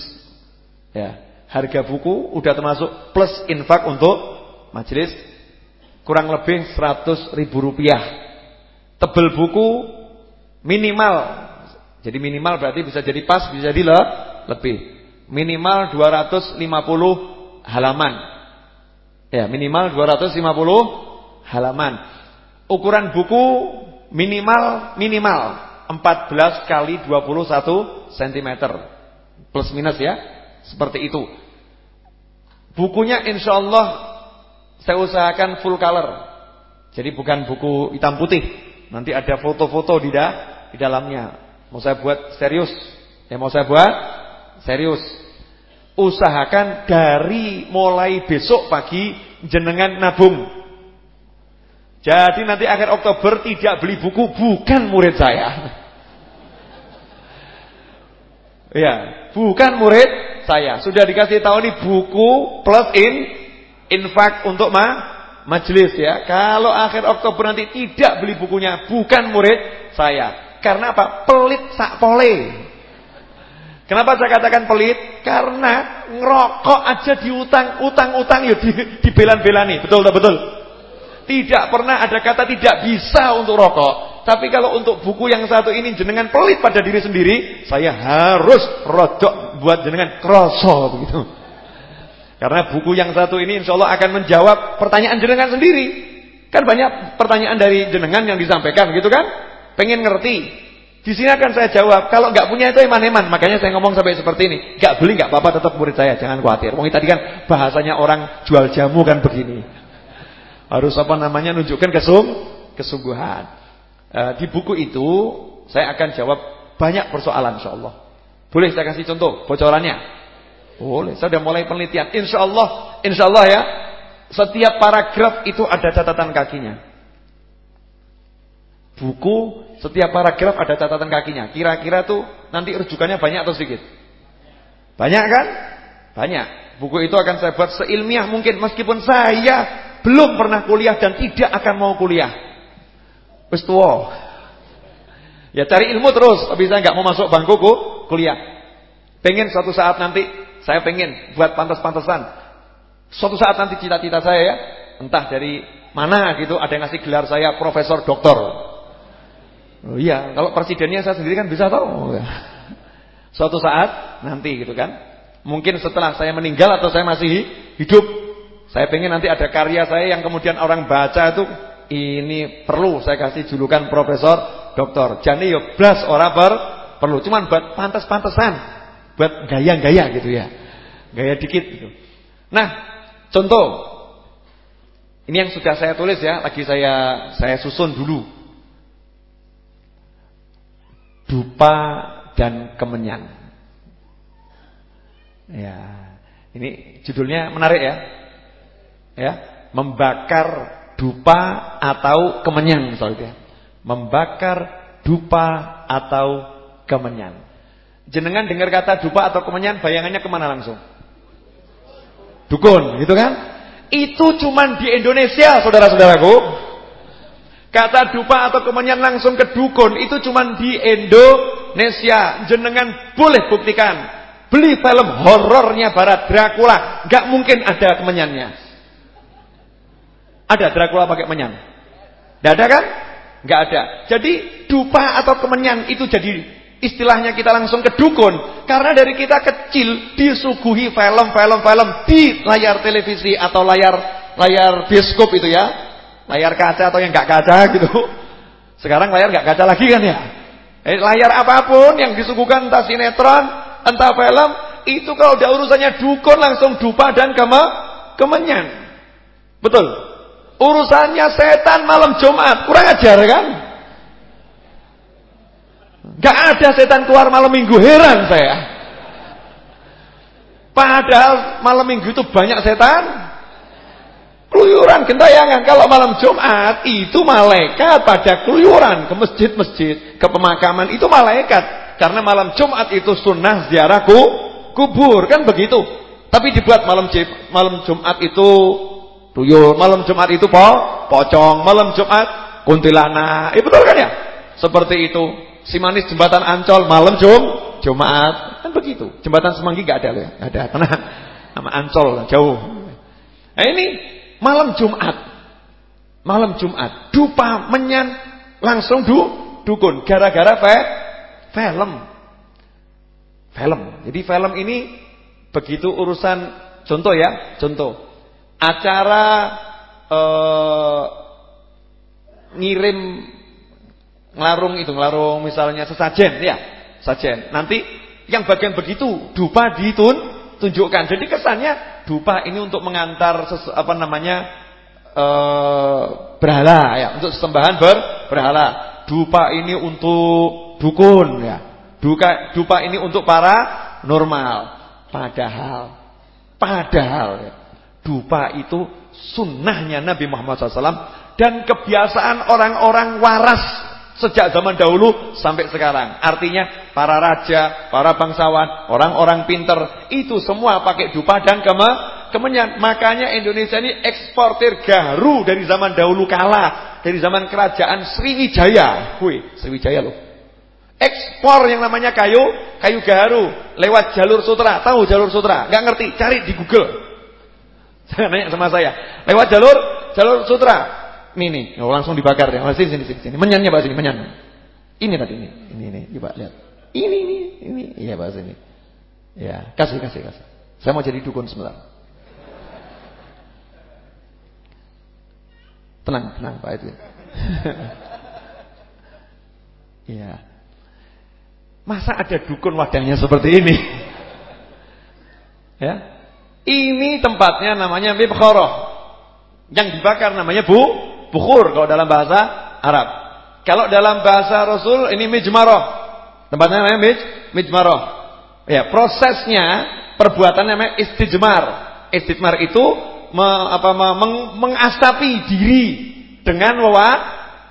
Ya, harga buku udah termasuk plus infak untuk majelis kurang lebih 100 ribu rupiah. Tebel buku minimal. Jadi minimal berarti bisa jadi pas, bisa jadi le, lebih. Minimal 250 halaman. Ya, minimal 250 halaman. Ukuran buku minimal minimal 14 kali 21 cm. Plus minus ya. Seperti itu. Bukunya insya Allah saya usahakan full color. Jadi bukan buku hitam putih. Nanti ada foto-foto di, da, di dalamnya. Mau saya buat serius. Ya mau saya buat serius. Usahakan dari mulai besok pagi jenengan nabung jadi nanti akhir Oktober tidak beli buku bukan murid saya. Ya, bukan murid saya. Sudah dikasih tahu nih buku plus in infak untuk ma majelis ya. Kalau akhir Oktober nanti tidak beli bukunya bukan murid saya. Karena apa? Pelit sak pole. Kenapa saya katakan pelit? Karena ngerokok aja diutang, utang-utang ya di, di belan-belani. Betul tak betul? Tidak pernah ada kata tidak bisa untuk rokok. Tapi kalau untuk buku yang satu ini jenengan pelit pada diri sendiri, saya harus rodok buat jenengan kroso begitu. Karena buku yang satu ini insya Allah akan menjawab pertanyaan jenengan sendiri. Kan banyak pertanyaan dari jenengan yang disampaikan gitu kan? Pengen ngerti. Di sini akan saya jawab. Kalau nggak punya itu eman-eman. Makanya saya ngomong sampai seperti ini. Nggak beli nggak apa-apa tetap murid saya. Jangan khawatir. Mungkin tadi kan bahasanya orang jual jamu kan begini. Harus apa namanya nunjukkan kesung kesungguhan. E, di buku itu saya akan jawab banyak persoalan insyaallah. Boleh saya kasih contoh bocorannya? Boleh. Saya sudah mulai penelitian. Insyaallah, insyaallah ya. Setiap paragraf itu ada catatan kakinya. Buku setiap paragraf ada catatan kakinya. Kira-kira tuh nanti rujukannya banyak atau sedikit? Banyak kan? Banyak. Buku itu akan saya buat seilmiah mungkin meskipun saya belum pernah kuliah dan tidak akan mau kuliah. Wis. Ya cari ilmu terus, tapi saya nggak mau masuk bangku kuliah. Pengen suatu saat nanti saya pengen buat pantas-pantasan. Suatu saat nanti cita-cita saya ya, entah dari mana gitu ada yang ngasih gelar saya profesor doktor. Oh iya, kalau presidennya saya sendiri kan bisa tahu. Suatu saat nanti gitu kan. Mungkin setelah saya meninggal atau saya masih hidup saya pengen nanti ada karya saya yang kemudian orang baca itu ini perlu saya kasih julukan profesor, doktor. Jadi yo blas ora per perlu, cuman buat pantas-pantesan, buat gaya-gaya gitu ya. Gaya dikit gitu. Nah, contoh ini yang sudah saya tulis ya, lagi saya saya susun dulu. Dupa dan kemenyan. Ya. Ini judulnya menarik ya. Ya, membakar dupa atau kemenyan misalnya. Membakar dupa atau kemenyan. Jenengan dengar kata dupa atau kemenyan bayangannya ke mana langsung? Dukun, gitu kan? Itu cuman di Indonesia, saudara-saudaraku. Kata dupa atau kemenyan langsung ke dukun itu cuman di Indonesia. Jenengan boleh buktikan. Beli film horornya barat Dracula, nggak mungkin ada kemenyannya. Ada Dracula pakai menyan? Tidak ada kan? Nggak ada. Jadi dupa atau kemenyan itu jadi istilahnya kita langsung ke dukun karena dari kita kecil disuguhi film-film film di layar televisi atau layar layar bioskop itu ya layar kaca atau yang nggak kaca gitu. Sekarang layar nggak kaca lagi kan ya? Eh, layar apa pun yang disuguhkan entah sinetron entah film itu kalau udah urusannya dukun langsung dupa dan kema kemenyan. Betul? Urusannya setan malam Jumat. Kurang ajar kan? Gak ada setan keluar malam minggu, heran saya. Padahal malam minggu itu banyak setan. Keluyuran, gentayangan. Kalau malam Jumat itu malaikat pada keluyuran ke masjid-masjid, ke pemakaman itu malaikat. Karena malam Jumat itu sunnah ziarah kubur, kan begitu. Tapi dibuat malam malam Jumat itu tuyul, malam Jumat itu po, pocong, malam Jumat kuntilanak. Eh betul kan ya? Seperti itu. Si manis jembatan Ancol malam Jum Jumat. Kan begitu. Jembatan Semanggi enggak ada loh ya. Ada. Tenang. Sama Ancol jauh. Nah ini malam Jumat. Malam Jumat. Dupa menyan langsung du dukun gara-gara fe film. Film. Jadi film ini begitu urusan contoh ya, contoh. Acara eh, ngirim Ngelarung itu, ngelarung misalnya sesajen ya, sajen. Nanti yang bagian begitu dupa ditun tunjukkan. Jadi kesannya dupa ini untuk mengantar sesu, apa namanya eh berhala ya, untuk sembahan ber berhala. Dupa ini untuk dukun ya. Duka dupa ini untuk para normal. Padahal padahal ya, dupa itu sunnahnya Nabi Muhammad SAW dan kebiasaan orang-orang waras Sejak zaman dahulu sampai sekarang. Artinya para raja, para bangsawan, orang-orang pinter itu semua pakai dupa dan kema, kemenyan. Makanya Indonesia ini eksportir garu dari zaman dahulu kala, dari zaman kerajaan Sriwijaya. Wih, Sriwijaya loh. Ekspor yang namanya kayu, kayu garu lewat jalur sutra. Tahu jalur sutra? Gak ngerti, cari di Google. Jangan nanya sama saya. Lewat jalur jalur sutra. Ini oh, langsung dibakar ya. Sini sini sini sini. Menyannya Pak sini, menyan. Ini tadi ini. Ini ini, coba lihat. Ini ini ini. Iya Pak sini. Ya, kasih kasih kasih. Saya mau jadi dukun sebentar. Tenang, tenang Pak itu. Iya. Masa ada dukun wadahnya seperti ini? ya. Ini tempatnya namanya mibkharah. Yang dibakar namanya bu bukhur kalau dalam bahasa Arab. Kalau dalam bahasa Rasul ini mijmarah. Tempatnya namanya mij, mijmarah. Ya, prosesnya perbuatan namanya istijmar. Istijmar itu me, apa, me, meng, mengasapi diri dengan wewa,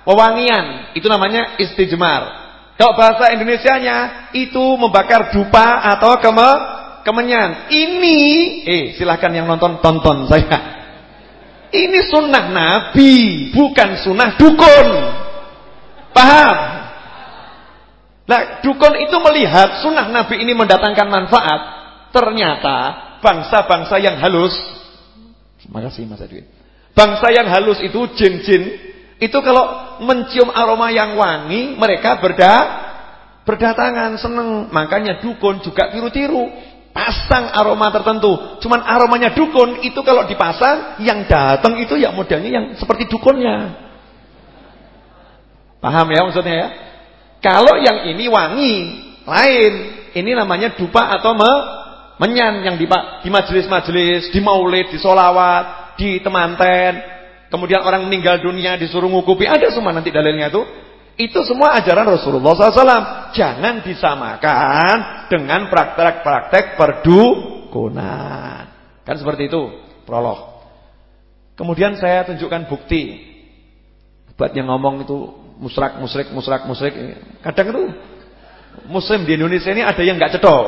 wewangian. Itu namanya istijmar. Kalau bahasa Indonesianya itu membakar dupa atau keme, kemenyan. Ini, eh silahkan yang nonton tonton saya. Ini sunnah Nabi, bukan sunnah dukun. Paham? Nah, dukun itu melihat sunnah Nabi ini mendatangkan manfaat. Ternyata bangsa-bangsa yang halus, terima kasih Mas Edwin. Bangsa yang halus itu jin-jin, itu kalau mencium aroma yang wangi, mereka berda berdatangan seneng. Makanya dukun juga tiru-tiru pasang aroma tertentu. Cuman aromanya dukun itu kalau dipasang yang datang itu ya modelnya yang seperti dukunnya. Paham ya maksudnya ya? Kalau yang ini wangi, lain. Ini namanya dupa atau me, menyan yang di, di majelis-majelis, di maulid, di solawat, di temanten. Kemudian orang meninggal dunia disuruh ngukupi. Ada semua nanti dalilnya itu. Itu semua ajaran Rasulullah SAW. Jangan disamakan dengan praktek-praktek dukunan. Kan seperti itu prolog. Kemudian saya tunjukkan bukti buat yang ngomong itu musrak musrik musrak musrik. Kadang itu muslim di Indonesia ini ada yang nggak cetok.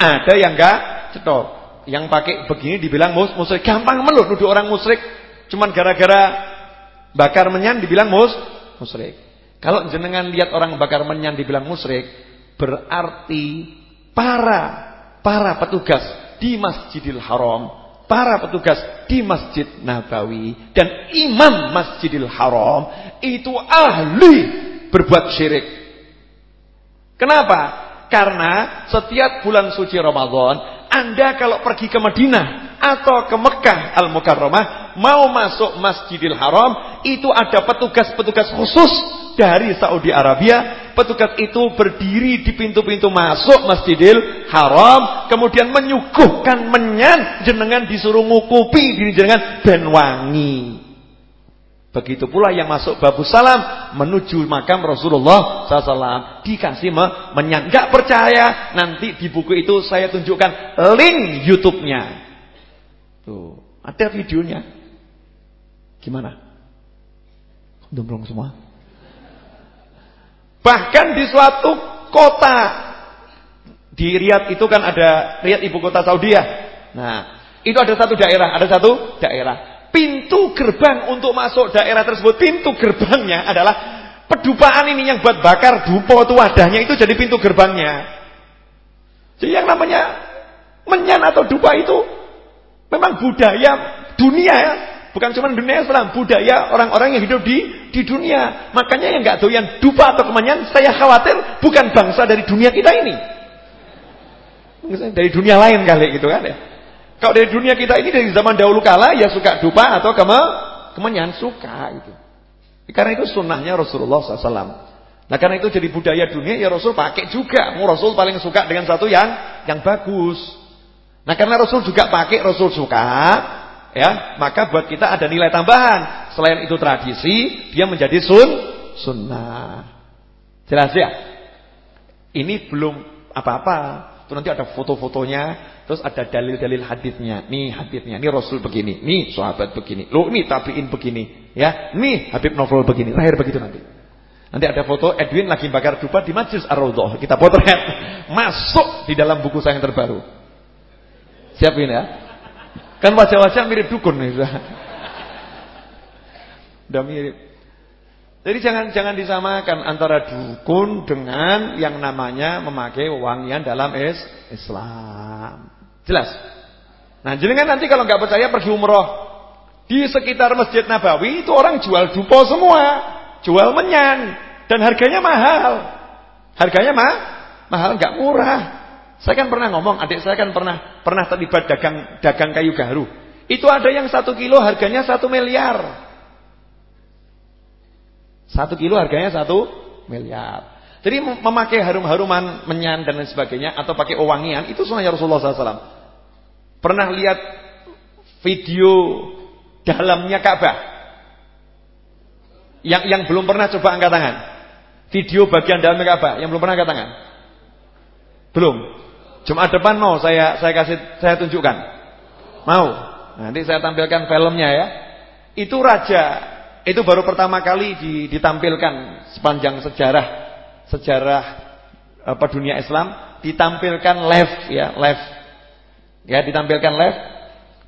Ada yang nggak cetok. Yang pakai begini dibilang mus musrik. Gampang meluh nuduh orang musrik. Cuman gara-gara bakar menyan dibilang mus musrik. Kalau jenengan lihat orang bakar menyan dibilang musrik, berarti para para petugas di Masjidil Haram, para petugas di Masjid Nabawi dan imam Masjidil Haram itu ahli berbuat syirik. Kenapa? Karena setiap bulan suci Ramadan anda kalau pergi ke Madinah atau ke Mekah Al-Mukarramah mau masuk Masjidil Haram itu ada petugas-petugas khusus dari Saudi Arabia. Petugas itu berdiri di pintu-pintu masuk Masjidil Haram kemudian menyuguhkan menyan jenengan disuruh ngukupi diri jenengan ben wangi. Begitu pula yang masuk babu salam menuju makam Rasulullah SAW dikasih me menyan. Gak percaya nanti di buku itu saya tunjukkan link YouTube-nya. Tuh ada videonya. Gimana? Dombrong semua. Bahkan di suatu kota di Riyadh itu kan ada Riyadh ibu kota Saudi ya. Nah, itu ada satu daerah, ada satu daerah Pintu gerbang untuk masuk daerah tersebut, pintu gerbangnya adalah pedupaan ini yang buat bakar dupo itu wadahnya itu jadi pintu gerbangnya. Jadi yang namanya menyan atau dupa itu memang budaya dunia ya. Bukan cuma dunia Islam, budaya orang-orang yang hidup di di dunia. Makanya yang nggak doyan dupa atau kemenyan, saya khawatir bukan bangsa dari dunia kita ini. Dari dunia lain kali gitu kan ya. Kalau dari dunia kita ini dari zaman dahulu kala ya suka dupa atau keme kemenyan suka itu. Karena itu sunnahnya Rasulullah SAW. Nah karena itu jadi budaya dunia ya Rasul pakai juga. Mau Rasul paling suka dengan satu yang yang bagus. Nah karena Rasul juga pakai Rasul suka, ya maka buat kita ada nilai tambahan. Selain itu tradisi, dia menjadi sun sunnah. Jelas ya? Ini belum apa-apa. Itu nanti ada foto-fotonya, Terus ada dalil-dalil hadisnya. Nih hadisnya, ini Rasul begini, nih sahabat begini. Loh, ini tabiin begini, ya. Nih Habib Novel begini. Lahir begitu nanti. Nanti ada foto Edwin lagi bakar dupa di Masjid Ar-Raudhah. Kita potret. Masuk di dalam buku saya yang terbaru. Siapin ya. Kan wajah-wajah mirip dukun nih. Udah mirip. Jadi jangan jangan disamakan antara dukun dengan yang namanya memakai wangian dalam es Islam. Jelas? Nah, jenengan nanti kalau nggak percaya pergi umroh. Di sekitar Masjid Nabawi itu orang jual dupo semua, jual menyan dan harganya mahal. Harganya mah mahal nggak murah. Saya kan pernah ngomong, adik saya kan pernah pernah terlibat dagang dagang kayu garu. Itu ada yang satu kilo harganya satu miliar. Satu kilo harganya satu miliar. Jadi memakai harum-haruman menyan dan lain sebagainya atau pakai wangian itu sunnah Rasulullah SAW. Pernah lihat video dalamnya Ka'bah? Yang yang belum pernah coba angkat tangan. Video bagian dalamnya Ka'bah yang belum pernah angkat tangan. Belum. Jumat depan mau saya saya kasih saya tunjukkan. Mau. Nanti saya tampilkan filmnya ya. Itu raja, itu baru pertama kali ditampilkan sepanjang sejarah sejarah apa dunia Islam ditampilkan live ya, live Ya, ditampilkan live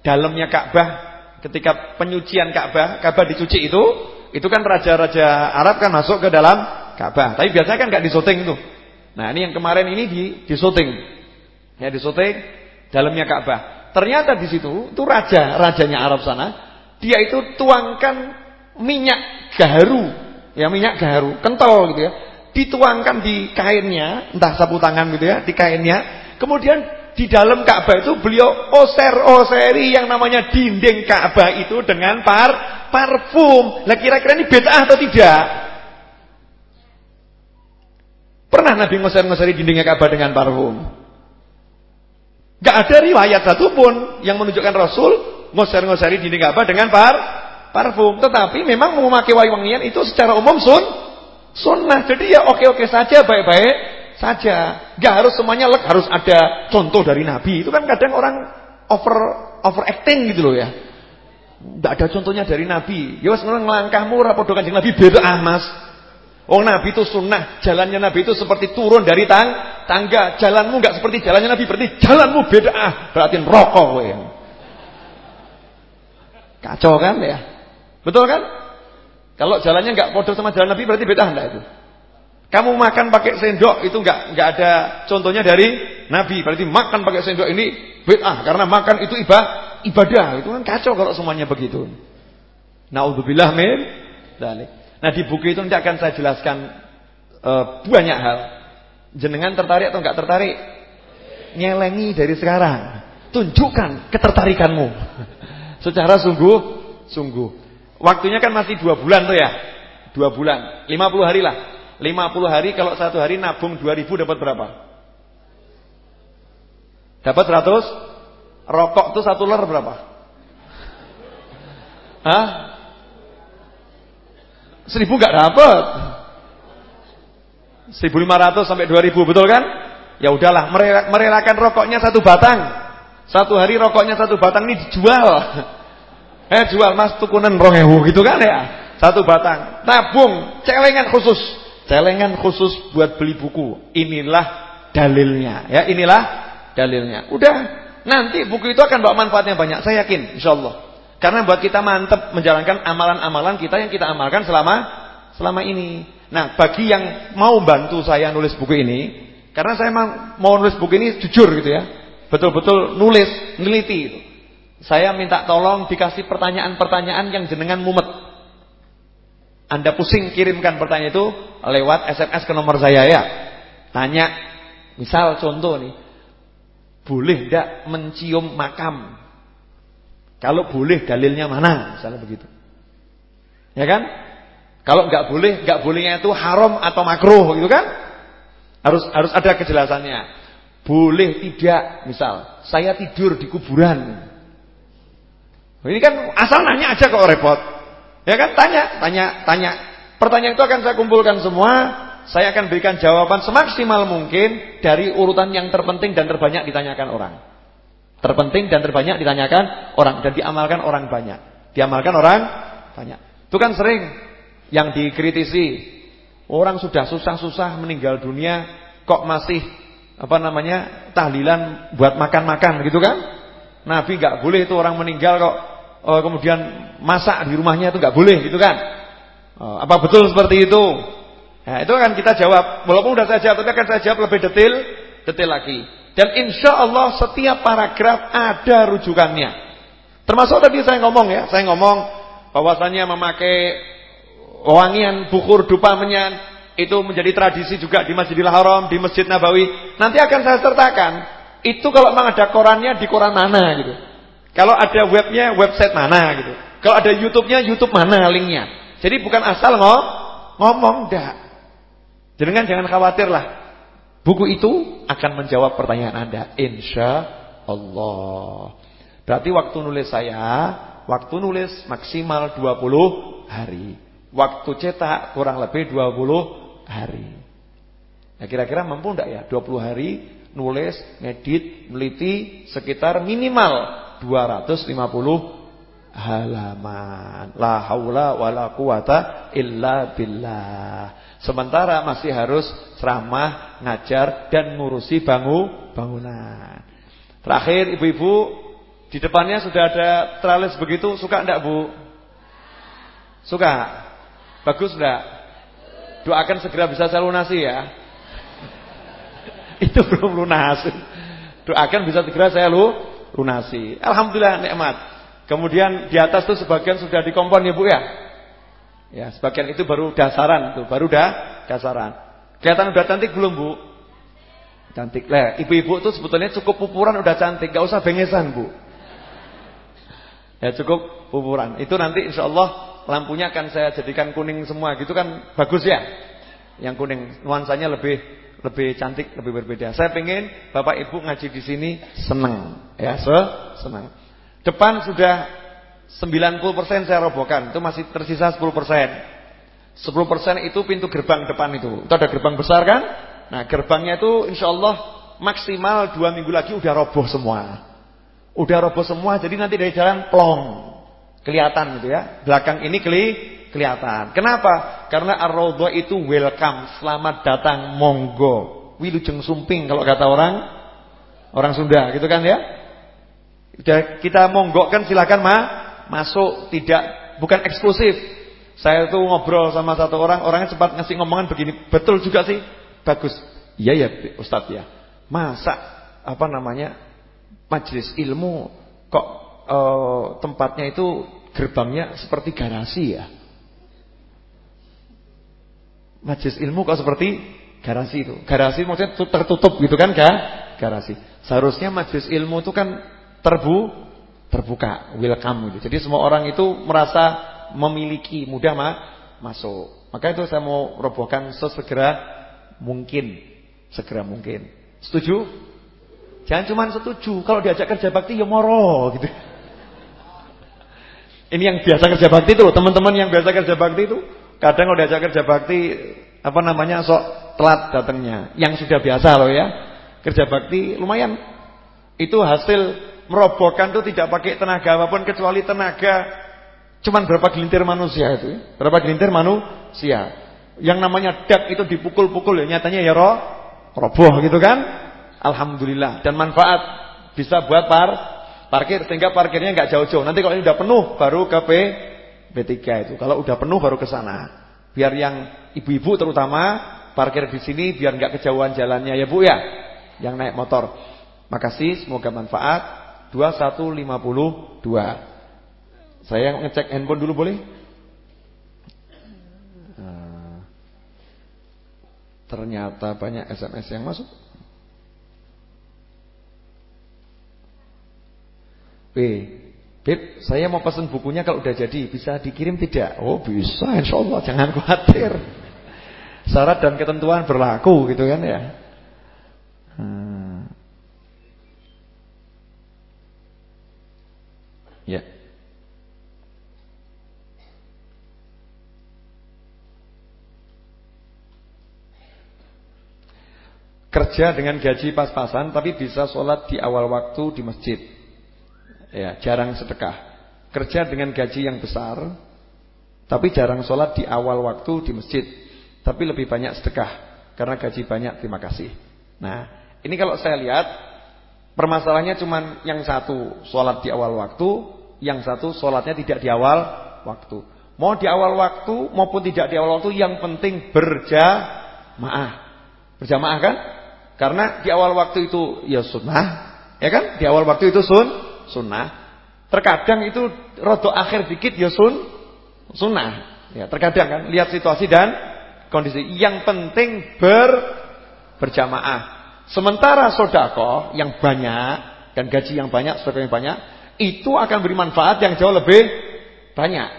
dalamnya Ka'bah ketika penyucian Ka'bah, Ka'bah dicuci itu, itu kan raja-raja Arab kan masuk ke dalam Ka'bah. Tapi biasanya kan nggak disoting itu. Nah, ini yang kemarin ini di disoting. Ya, disoting dalamnya Ka'bah. Ternyata di situ itu raja, rajanya Arab sana, dia itu tuangkan minyak gaharu, ya minyak gaharu, kental gitu ya. Dituangkan di kainnya, entah sapu tangan gitu ya, di kainnya. Kemudian di dalam Ka'bah itu beliau oser-oseri yang namanya dinding Ka'bah itu dengan par parfum. Lah kira-kira ini bid'ah atau tidak? Pernah Nabi ngoser-ngoseri dindingnya Ka'bah dengan parfum? Gak ada riwayat satupun yang menunjukkan Rasul ngoser-ngoseri dinding Ka'bah dengan par parfum. Tetapi memang memakai wangi-wangian itu secara umum sun sunnah. Jadi ya oke-oke saja baik-baik saja. Gak harus semuanya lek harus ada contoh dari Nabi. Itu kan kadang orang over acting gitu loh ya. Tidak ada contohnya dari Nabi. Ya wes ngelangkahmu ora padha Kanjeng Nabi beda ah Mas. Oh Nabi itu sunnah, jalannya Nabi itu seperti turun dari tang tangga. Jalanmu nggak seperti jalannya Nabi, berarti jalanmu beda ah. Berarti rokok ya. Kacau kan ya? Betul kan? Kalau jalannya nggak bodoh sama jalan Nabi berarti beda enggak itu? Kamu makan pakai sendok itu nggak nggak ada contohnya dari Nabi. Berarti makan pakai sendok ini bid'ah karena makan itu ibadah. Ibadah itu kan kacau kalau semuanya begitu. Nauzubillah min dzalik. Nah, di buku itu nanti akan saya jelaskan uh, banyak hal. Jenengan tertarik atau enggak tertarik? Nyelengi dari sekarang. Tunjukkan ketertarikanmu. Secara sungguh sungguh. Waktunya kan masih dua bulan tuh ya. Dua bulan. 50 hari lah. 50 hari kalau satu hari nabung 2000 dapat berapa? Dapat 100? Rokok tuh satu ler berapa? Hah? Seribu nggak dapat. 1500 sampai 2000 betul kan? Ya udahlah merelakan rokoknya satu batang. Satu hari rokoknya satu batang ini dijual. Eh jual mas tukunan rongewu gitu kan ya. Satu batang. Tabung celengan khusus. Celengan khusus buat beli buku. Inilah dalilnya. Ya, inilah dalilnya. Udah, nanti buku itu akan bawa manfaatnya banyak, saya yakin insyaallah. Karena buat kita mantep menjalankan amalan-amalan kita yang kita amalkan selama selama ini. Nah, bagi yang mau bantu saya nulis buku ini, karena saya mau nulis buku ini jujur gitu ya. Betul-betul nulis, neliti. Saya minta tolong dikasih pertanyaan-pertanyaan yang jenengan mumet. Anda pusing kirimkan pertanyaan itu lewat SMS ke nomor saya ya. Tanya, misal contoh nih, boleh tidak mencium makam? Kalau boleh dalilnya mana? Misalnya begitu. Ya kan? Kalau nggak boleh, nggak bolehnya itu haram atau makruh, gitu kan? Harus harus ada kejelasannya. Boleh tidak, misal saya tidur di kuburan. Ini kan asal nanya aja kok repot. Ya kan tanya, tanya, tanya. Pertanyaan itu akan saya kumpulkan semua, saya akan berikan jawaban semaksimal mungkin dari urutan yang terpenting dan terbanyak ditanyakan orang. Terpenting dan terbanyak ditanyakan orang dan diamalkan orang banyak. Diamalkan orang banyak. Itu kan sering yang dikritisi. Orang sudah susah-susah meninggal dunia kok masih apa namanya? tahlilan buat makan-makan gitu kan? Nabi nggak boleh itu orang meninggal kok oh, kemudian masak di rumahnya itu nggak boleh gitu kan? Oh, apa betul seperti itu? Nah, itu akan kita jawab. Walaupun sudah saya jawab, tapi akan saya jawab lebih detail, detail lagi. Dan insya Allah setiap paragraf ada rujukannya. Termasuk tadi saya ngomong ya, saya ngomong bahwasannya memakai wangian bukur dupa menyan itu menjadi tradisi juga di Masjidil Haram, di Masjid Nabawi. Nanti akan saya sertakan. Itu kalau memang ada korannya di koran mana gitu. Kalau ada webnya, website mana gitu. Kalau ada YouTube-nya, YouTube mana linknya. Jadi bukan asal ngomong, ngomong dah. Jangan jangan khawatir lah. Buku itu akan menjawab pertanyaan Anda. Insya Allah. Berarti waktu nulis saya, waktu nulis maksimal 20 hari. Waktu cetak kurang lebih 20 hari. Nah kira-kira mampu enggak ya 20 hari nulis, ngedit, meliti sekitar minimal 250 halaman. La haula wala quwata illa billah. Sementara masih harus ceramah, ngajar dan ngurusi bangu bangunan. Terakhir ibu-ibu di depannya sudah ada tralis begitu, suka enggak Bu? Suka? Bagus enggak? Doakan segera bisa saya lunasi ya. Itu belum lunas. Doakan bisa segera saya lu lunasi. Alhamdulillah nikmat. Kemudian di atas tuh sebagian sudah dikompon ya Bu ya. Ya, sebagian itu baru dasaran tuh, baru dah dasaran. Kelihatan udah cantik belum Bu? Cantik lah. Ibu-ibu tuh sebetulnya cukup pupuran udah cantik, gak usah bengesan Bu. Ya cukup pupuran. Itu nanti insya Allah lampunya akan saya jadikan kuning semua gitu kan bagus ya. Yang kuning nuansanya lebih lebih cantik, lebih berbeda. Saya pengen Bapak Ibu ngaji di sini senang, ya, se senang. Depan sudah 90% saya robohkan, itu masih tersisa 10%. 10% itu pintu gerbang depan itu. Itu ada gerbang besar kan? Nah, gerbangnya itu insya Allah maksimal dua minggu lagi udah roboh semua. Udah roboh semua, jadi nanti dari jalan plong. Kelihatan gitu ya. Belakang ini keli kelihatan. Kenapa? Karena ar itu welcome, selamat datang, monggo. Wilujeng sumping kalau kata orang orang Sunda, gitu kan ya? Udah kita monggokkan silakan ma masuk, tidak bukan eksklusif. Saya tuh ngobrol sama satu orang, orangnya cepat ngasih ngomongan begini, betul juga sih. Bagus. Iya ya, Ustadz ya. Masa apa namanya? Majelis ilmu kok uh, tempatnya itu gerbangnya seperti garasi ya? Majelis ilmu kok seperti garasi itu. Garasi maksudnya tertutup gitu kan ga? Garasi. Seharusnya majelis ilmu itu kan terbu terbuka, welcome gitu. Jadi semua orang itu merasa memiliki, mudah mah masuk. Maka itu saya mau robohkan sesegera mungkin, segera mungkin. Setuju? Jangan cuma setuju, kalau diajak kerja bakti ya moro gitu. Ini yang biasa kerja bakti itu teman-teman yang biasa kerja bakti itu kadang kalau diajak kerja bakti apa namanya sok telat datangnya. Yang sudah biasa loh ya. Kerja bakti lumayan. Itu hasil merobohkan itu tidak pakai tenaga apa pun kecuali tenaga cuman berapa gelintir manusia itu. Berapa gelintir manusia. Yang namanya dak itu dipukul-pukul ya nyatanya ya roh, roboh gitu kan. Alhamdulillah dan manfaat bisa buat par parkir sehingga parkirnya nggak jauh-jauh. Nanti kalau ini udah penuh baru ke P B3 itu. Kalau udah penuh baru ke sana. Biar yang ibu-ibu terutama parkir di sini biar nggak kejauhan jalannya ya Bu ya. Yang naik motor. Makasih, semoga manfaat. 2152. Saya ngecek handphone dulu boleh? Uh, ternyata banyak SMS yang masuk. B. Beb, saya mau pesan bukunya kalau udah jadi bisa dikirim tidak? Oh bisa, insya Allah jangan khawatir. Syarat dan ketentuan berlaku gitu kan ya. Hmm. Ya. Kerja dengan gaji pas-pasan tapi bisa sholat di awal waktu di masjid. Ya, jarang sedekah. Kerja dengan gaji yang besar tapi jarang sholat di awal waktu di masjid. Tapi lebih banyak sedekah karena gaji banyak, terima kasih. Nah, ini kalau saya lihat permasalahannya cuma yang satu sholat di awal waktu, yang satu sholatnya tidak di awal waktu. Mau di awal waktu maupun tidak di awal waktu yang penting berjamaah. Berjamaah kan? Karena di awal waktu itu ya sunnah, ya kan? Di awal waktu itu sun, sunnah. Terkadang itu rodo akhir dikit ya sun, sunnah. Ya, terkadang kan lihat situasi dan kondisi. Yang penting ber berjamaah. Sementara sodako yang banyak dan gaji yang banyak, sodako yang banyak itu akan beri manfaat yang jauh lebih banyak.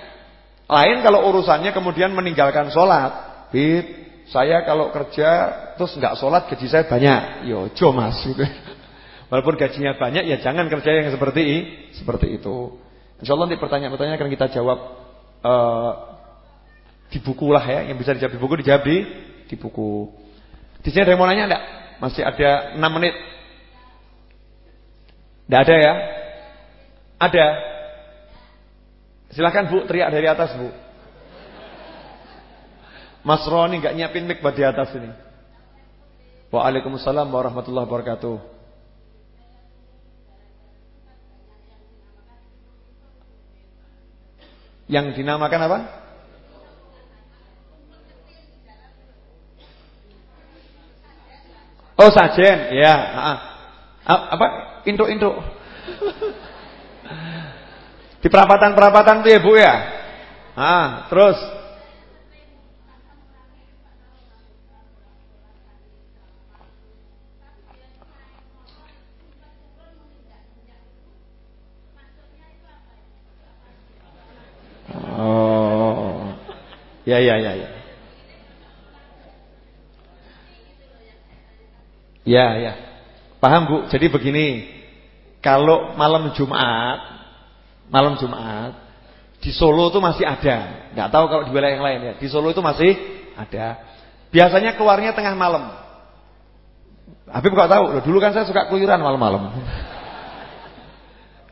Lain kalau urusannya kemudian meninggalkan sholat. Saya kalau kerja terus nggak sholat gaji saya banyak. Yo, jo mas. Gitu. Walaupun gajinya banyak ya jangan kerja yang seperti seperti itu. Insya Allah nanti pertanyaan-pertanyaan akan kita jawab uh, di buku lah ya. Yang bisa dijawab di buku dijawab di, di buku. Di sini ada yang mau nanya enggak? Masih ada 6 menit. Enggak ada ya? Ada? Silahkan Bu, teriak dari atas Bu. Mas Roni nggak nyiapin mic buat di atas ini. Waalaikumsalam warahmatullahi wabarakatuh. Yang dinamakan apa? Oh sajen, ya. Apa? Induk-induk. Di perapatan-perapatan itu ya Bu ya. Ah, terus Ya ya ya ya. Ya ya. Paham Bu? Jadi begini, kalau malam Jumat malam Jumat di Solo itu masih ada. Nggak tahu kalau di wilayah yang lain ya. Di Solo itu masih ada. Biasanya keluarnya tengah malam. Habib kok tahu? Loh, dulu kan saya suka keluyuran malam-malam.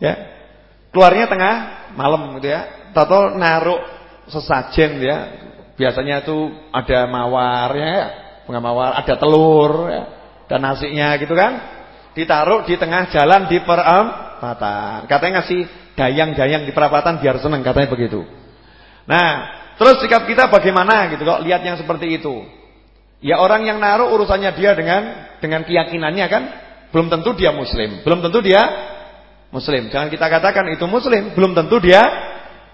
ya. Keluarnya tengah malam gitu ya. Tato naruh sesajen ya. Biasanya itu ada mawarnya ya. Bunga mawar, ada telur ya. Dan nasinya gitu kan. Ditaruh di tengah jalan di perempatan. Katanya ngasih dayang-dayang di perapatan biar seneng katanya begitu. Nah, terus sikap kita bagaimana gitu kok lihat yang seperti itu. Ya orang yang naruh urusannya dia dengan dengan keyakinannya kan belum tentu dia muslim, belum tentu dia muslim. Jangan kita katakan itu muslim, belum tentu dia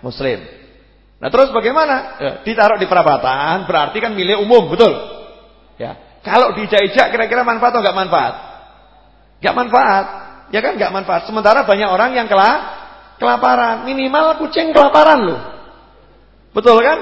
muslim. Nah, terus bagaimana? Ya, ditaruh di perabatan berarti kan milik umum, betul? Ya. Kalau dijajak kira-kira manfaat atau enggak manfaat? Enggak manfaat. Ya kan enggak manfaat. Sementara banyak orang yang kelah kelaparan, minimal kucing kelaparan loh. Betul kan?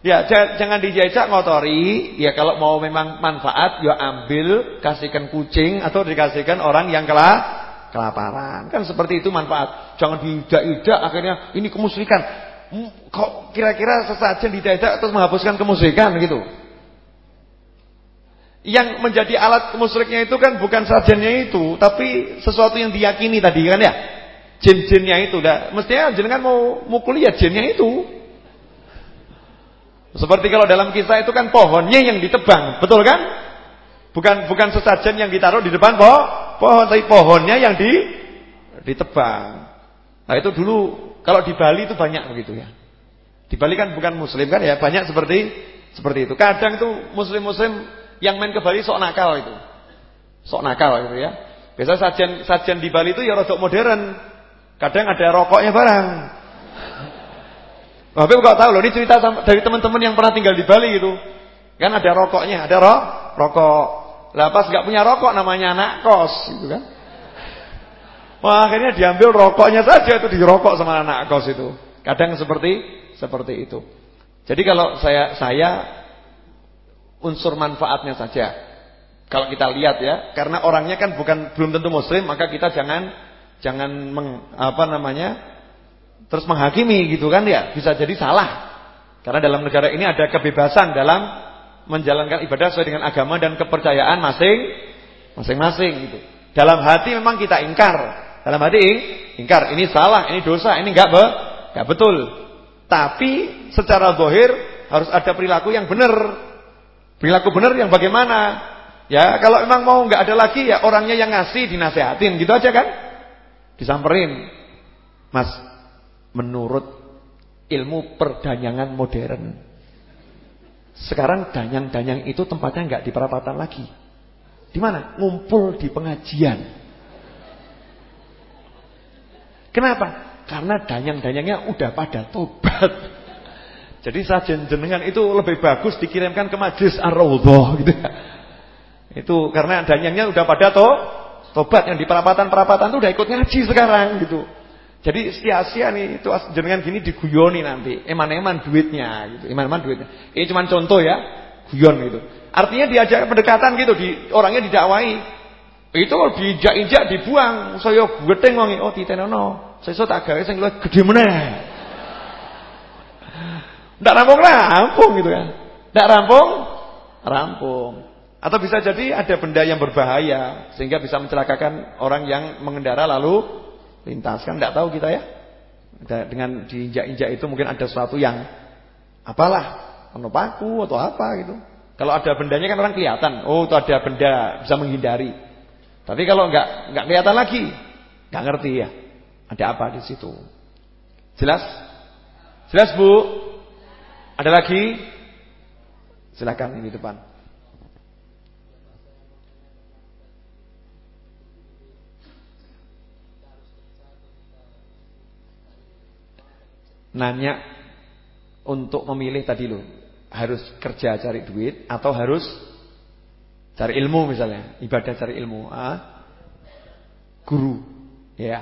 Ya, jangan dijajak ngotori. Ya kalau mau memang manfaat, ya ambil, kasihkan kucing atau dikasihkan orang yang kelah kelaparan. Kan seperti itu manfaat. Jangan dijak-ijak akhirnya ini kemusyrikan. Hmm, kok kira-kira sesajen dijajak terus menghapuskan kemusyrikan gitu. Yang menjadi alat kemusyriknya itu kan bukan sajennya itu, tapi sesuatu yang diyakini tadi kan ya. Jin-jinnya itu. Dah. Mestinya jenengan mau mukul ya jinnya itu. Seperti kalau dalam kisah itu kan pohonnya yang ditebang, betul kan? Bukan bukan sesajen yang ditaruh di depan pohon, pohon tapi pohonnya yang di ditebang. Nah, itu dulu kalau di Bali itu banyak begitu ya. Di Bali kan bukan muslim kan ya, banyak seperti seperti itu. Kadang itu muslim-muslim yang main ke Bali sok nakal itu. Sok nakal gitu ya. Biasa sajian sajian di Bali itu ya rodok modern. Kadang ada rokoknya barang. Habib kok tahu loh, ini cerita dari teman-teman yang pernah tinggal di Bali itu. Kan ada rokoknya, ada ro rokok. Lah pas enggak punya rokok namanya anak kos gitu kan. Wah, akhirnya diambil rokoknya saja itu dirokok sama anak kos itu. Kadang seperti seperti itu. Jadi kalau saya saya unsur manfaatnya saja. Kalau kita lihat ya, karena orangnya kan bukan belum tentu muslim, maka kita jangan jangan meng, apa namanya? terus menghakimi gitu kan ya bisa jadi salah karena dalam negara ini ada kebebasan dalam menjalankan ibadah sesuai dengan agama dan kepercayaan masing masing-masing gitu dalam hati memang kita ingkar dalam hati ingkar ini salah ini dosa ini enggak be, enggak betul tapi secara zahir harus ada perilaku yang benar perilaku benar yang bagaimana ya kalau memang mau enggak ada lagi ya orangnya yang ngasih dinasehatin gitu aja kan disamperin mas menurut ilmu perdanyangan modern. Sekarang danyang-danyang itu tempatnya nggak di perapatan lagi. Di mana? Ngumpul di pengajian. Kenapa? Karena danyang-danyangnya udah pada tobat. Jadi sajen jenengan itu lebih bagus dikirimkan ke majlis Ar-Raudhah gitu. Itu karena danyangnya udah pada to, tobat yang di perapatan-perapatan itu udah ikut ngaji sekarang gitu. Jadi sia-sia nih itu jenengan gini diguyoni nanti. Eman-eman duitnya gitu. Eman-eman duitnya. Ini cuma contoh ya. Guyon gitu. Artinya diajak pendekatan gitu di orangnya didakwai. Itu dijak-injak dibuang. Saya geteng wong oh titenono. Saya tak gawe sing luwih gedhe meneh. Ndak rampung rampung gitu kan. Ndak rampung rampung. Atau bisa jadi ada benda yang berbahaya sehingga bisa mencelakakan orang yang mengendara lalu lintas kan tidak tahu kita ya. Dengan diinjak-injak itu mungkin ada sesuatu yang apalah, paku atau apa gitu. Kalau ada bendanya kan orang kelihatan, oh itu ada benda bisa menghindari. Tapi kalau enggak enggak kelihatan lagi, enggak ngerti ya. Ada apa di situ? Jelas? Jelas, Bu? Ada lagi? Silakan ini depan. nanya untuk memilih tadi loh, harus kerja cari duit atau harus cari ilmu misalnya, ibadah cari ilmu, ah? Guru, ya.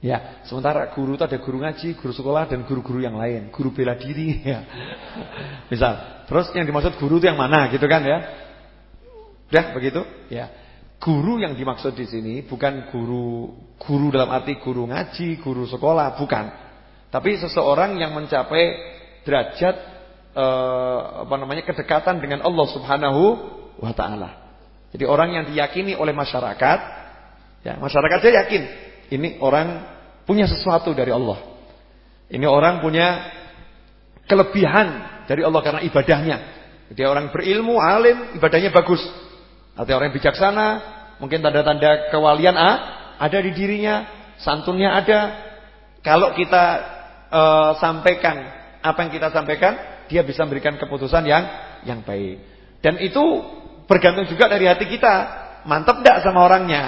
Ya, sementara guru itu ada guru ngaji, guru sekolah dan guru-guru yang lain, guru bela diri ya. Misal, terus yang dimaksud guru itu yang mana gitu kan ya? Sudah begitu? Ya. Guru yang dimaksud di sini bukan guru guru dalam arti guru ngaji, guru sekolah, bukan. Tapi seseorang yang mencapai derajat eh, apa namanya kedekatan dengan Allah Subhanahu wa taala. Jadi orang yang diyakini oleh masyarakat, ya, masyarakat dia yakin ini orang punya sesuatu dari Allah. Ini orang punya kelebihan dari Allah karena ibadahnya. Dia orang berilmu, alim, ibadahnya bagus. Atau orang yang bijaksana, mungkin tanda-tanda kewalian ah, ada di dirinya, santunnya ada. Kalau kita uh, sampaikan apa yang kita sampaikan, dia bisa memberikan keputusan yang yang baik. Dan itu bergantung juga dari hati kita. Mantap enggak sama orangnya?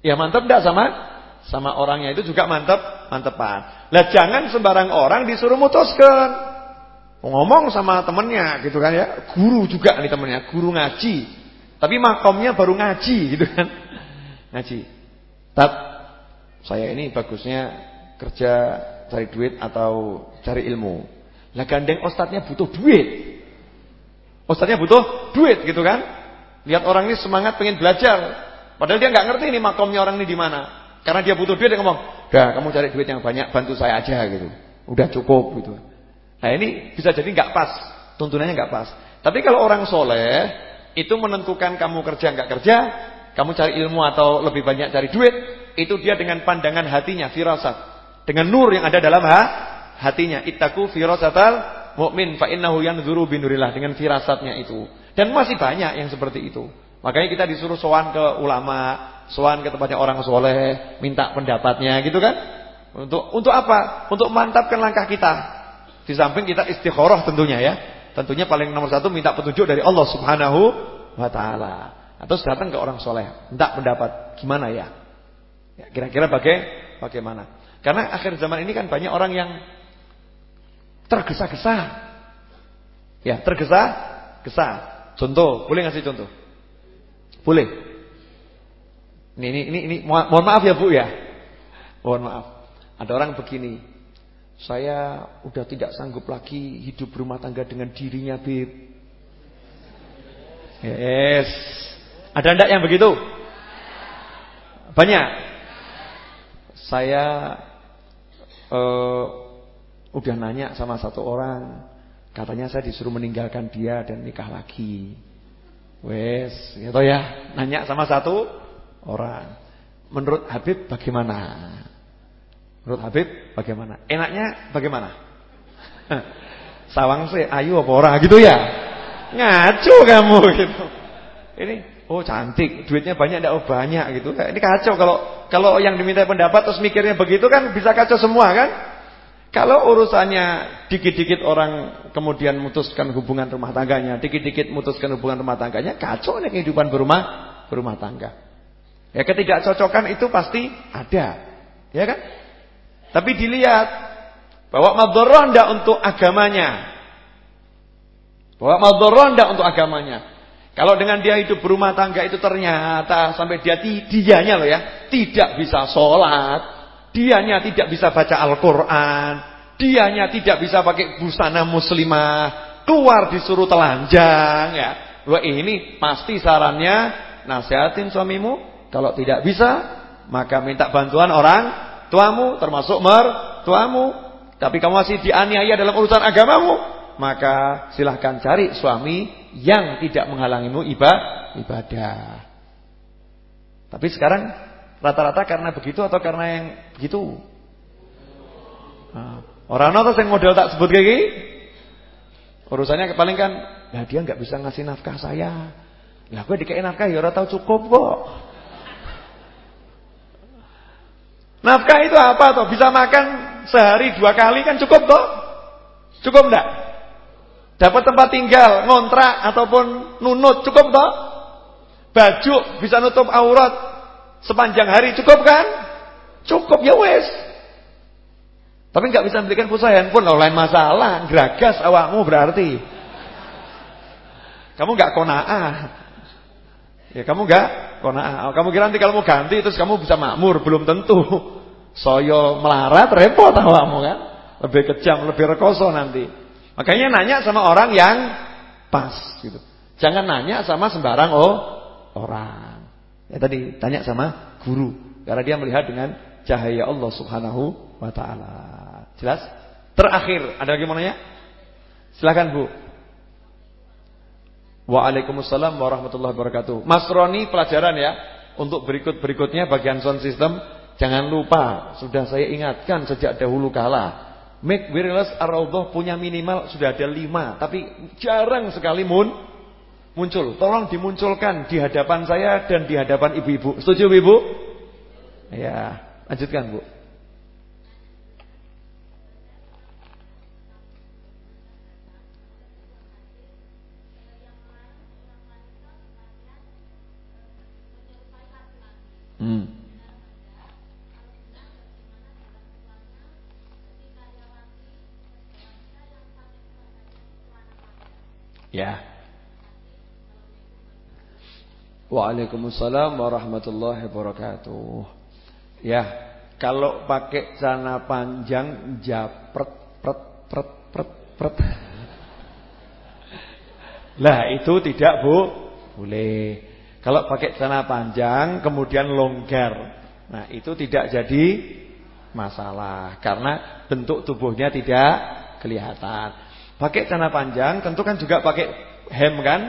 Ya mantap enggak sama sama orangnya itu juga mantap, mantepan. Lah jangan sembarang orang disuruh mutuskan. Ngomong sama temennya gitu kan ya. Guru juga nih temennya, guru ngaji. Tapi makomnya baru ngaji gitu kan. Ngaji. Tat, saya ini bagusnya kerja cari duit atau cari ilmu. Lah gandeng ustadznya butuh duit. Ustadznya butuh duit gitu kan. Lihat orang ini semangat pengen belajar. Padahal dia nggak ngerti ini makomnya orang ini di mana. Karena dia butuh duit dia ngomong, "Dah, kamu cari duit yang banyak, bantu saya aja gitu." Udah cukup gitu. Nah, ini bisa jadi nggak pas, tuntunannya nggak pas. Tapi kalau orang soleh itu menentukan kamu kerja nggak kerja, kamu cari ilmu atau lebih banyak cari duit, itu dia dengan pandangan hatinya, firasat, dengan nur yang ada dalam ha hatinya. Ittaku firasatal mukmin fa innahu yanzuru binurillah dengan firasatnya itu. Dan masih banyak yang seperti itu. Makanya kita disuruh sowan ke ulama, sowan ke tempatnya orang soleh, minta pendapatnya gitu kan? Untuk untuk apa? Untuk mantapkan langkah kita. Di samping kita istikharah tentunya ya. Tentunya paling nomor satu minta petunjuk dari Allah Subhanahu wa taala. Atau datang ke orang soleh, minta pendapat gimana ya? ya kira-kira ya, baga bagaimana? Karena akhir zaman ini kan banyak orang yang tergesa-gesa. Ya, tergesa-gesa. Contoh, boleh ngasih contoh? Boleh. Ini ini ini, ini mohon maaf ya Bu ya. Mohon maaf. Ada orang begini. Saya udah tidak sanggup lagi hidup rumah tangga dengan dirinya, Bib. Yes. Ada ndak yang begitu? Banyak. Saya uh, Udah nanya sama satu orang, katanya saya disuruh meninggalkan dia dan nikah lagi. Wes, gitu ya. Nanya sama satu orang. Menurut Habib bagaimana? Menurut Habib bagaimana? Enaknya bagaimana? Sawang sih ayu apa orang gitu ya? Ngaco kamu gitu. Ini oh cantik, duitnya banyak enggak oh banyak gitu. Ini kacau kalau kalau yang diminta pendapat terus mikirnya begitu kan bisa kacau semua kan? Kalau urusannya dikit-dikit orang kemudian memutuskan hubungan rumah tangganya, dikit-dikit memutuskan hubungan rumah tangganya, kacau nih kehidupan berumah berumah tangga. Ya ketidakcocokan itu pasti ada. Ya kan? Tapi dilihat bahwa madharah ndak untuk agamanya. Bahwa madharah ndak untuk agamanya. Kalau dengan dia hidup berumah tangga itu ternyata sampai dia dianya loh ya, tidak bisa sholat, Dianya tidak bisa baca Al-Quran. Dianya tidak bisa pakai busana muslimah. Keluar disuruh telanjang. ya. Wah ini pasti sarannya nasihatin suamimu. Kalau tidak bisa, maka minta bantuan orang tuamu, termasuk mertuamu. Tapi kamu masih dianiaya dalam urusan agamamu, maka silahkan cari suami yang tidak menghalangimu ibadah. Tapi sekarang Rata-rata karena begitu atau karena yang begitu? Nah, orang atau yang model tak sebut kayak gini? Urusannya paling kan, nah dia nggak bisa ngasih nafkah saya. Lah gue dikasih nafkah ya orang tahu cukup kok. Nafkah itu apa toh? Bisa makan sehari dua kali kan cukup toh? Cukup enggak? Dapat tempat tinggal, ngontrak ataupun nunut cukup toh? Baju bisa nutup aurat, Sepanjang hari cukup kan? Cukup ya wes. Tapi nggak bisa belikan pulsa handphone kalau lain masalah, geragas awakmu berarti. Kamu nggak konaah. Ya kamu nggak konaah. Kamu kira nanti kalau mau ganti terus kamu bisa makmur, belum tentu. Soyo melarat repot awakmu kan. Lebih kejam, lebih rekoso nanti. Makanya nanya sama orang yang pas gitu. Jangan nanya sama sembarang oh orang. Ya tadi tanya sama guru karena dia melihat dengan cahaya Allah Subhanahu wa taala. Jelas? Terakhir, ada lagi mau nanya? Silakan Bu. Waalaikumsalam warahmatullahi wabarakatuh. Mas Roni pelajaran ya untuk berikut-berikutnya bagian sound system jangan lupa sudah saya ingatkan sejak dahulu kala. Make wireless ar punya minimal sudah ada lima tapi jarang sekali mun muncul. Tolong dimunculkan di hadapan saya dan di hadapan ibu-ibu. Setuju Ibu? Ya, lanjutkan Bu. Hmm. Ya. Waalaikumsalam warahmatullahi wabarakatuh. Ya, kalau pakai celana panjang japret pret pret pret pret. Lah itu tidak Bu, boleh. Kalau pakai celana panjang kemudian longgar. Nah, itu tidak jadi masalah karena bentuk tubuhnya tidak kelihatan. Pakai celana panjang tentu kan juga pakai hem kan?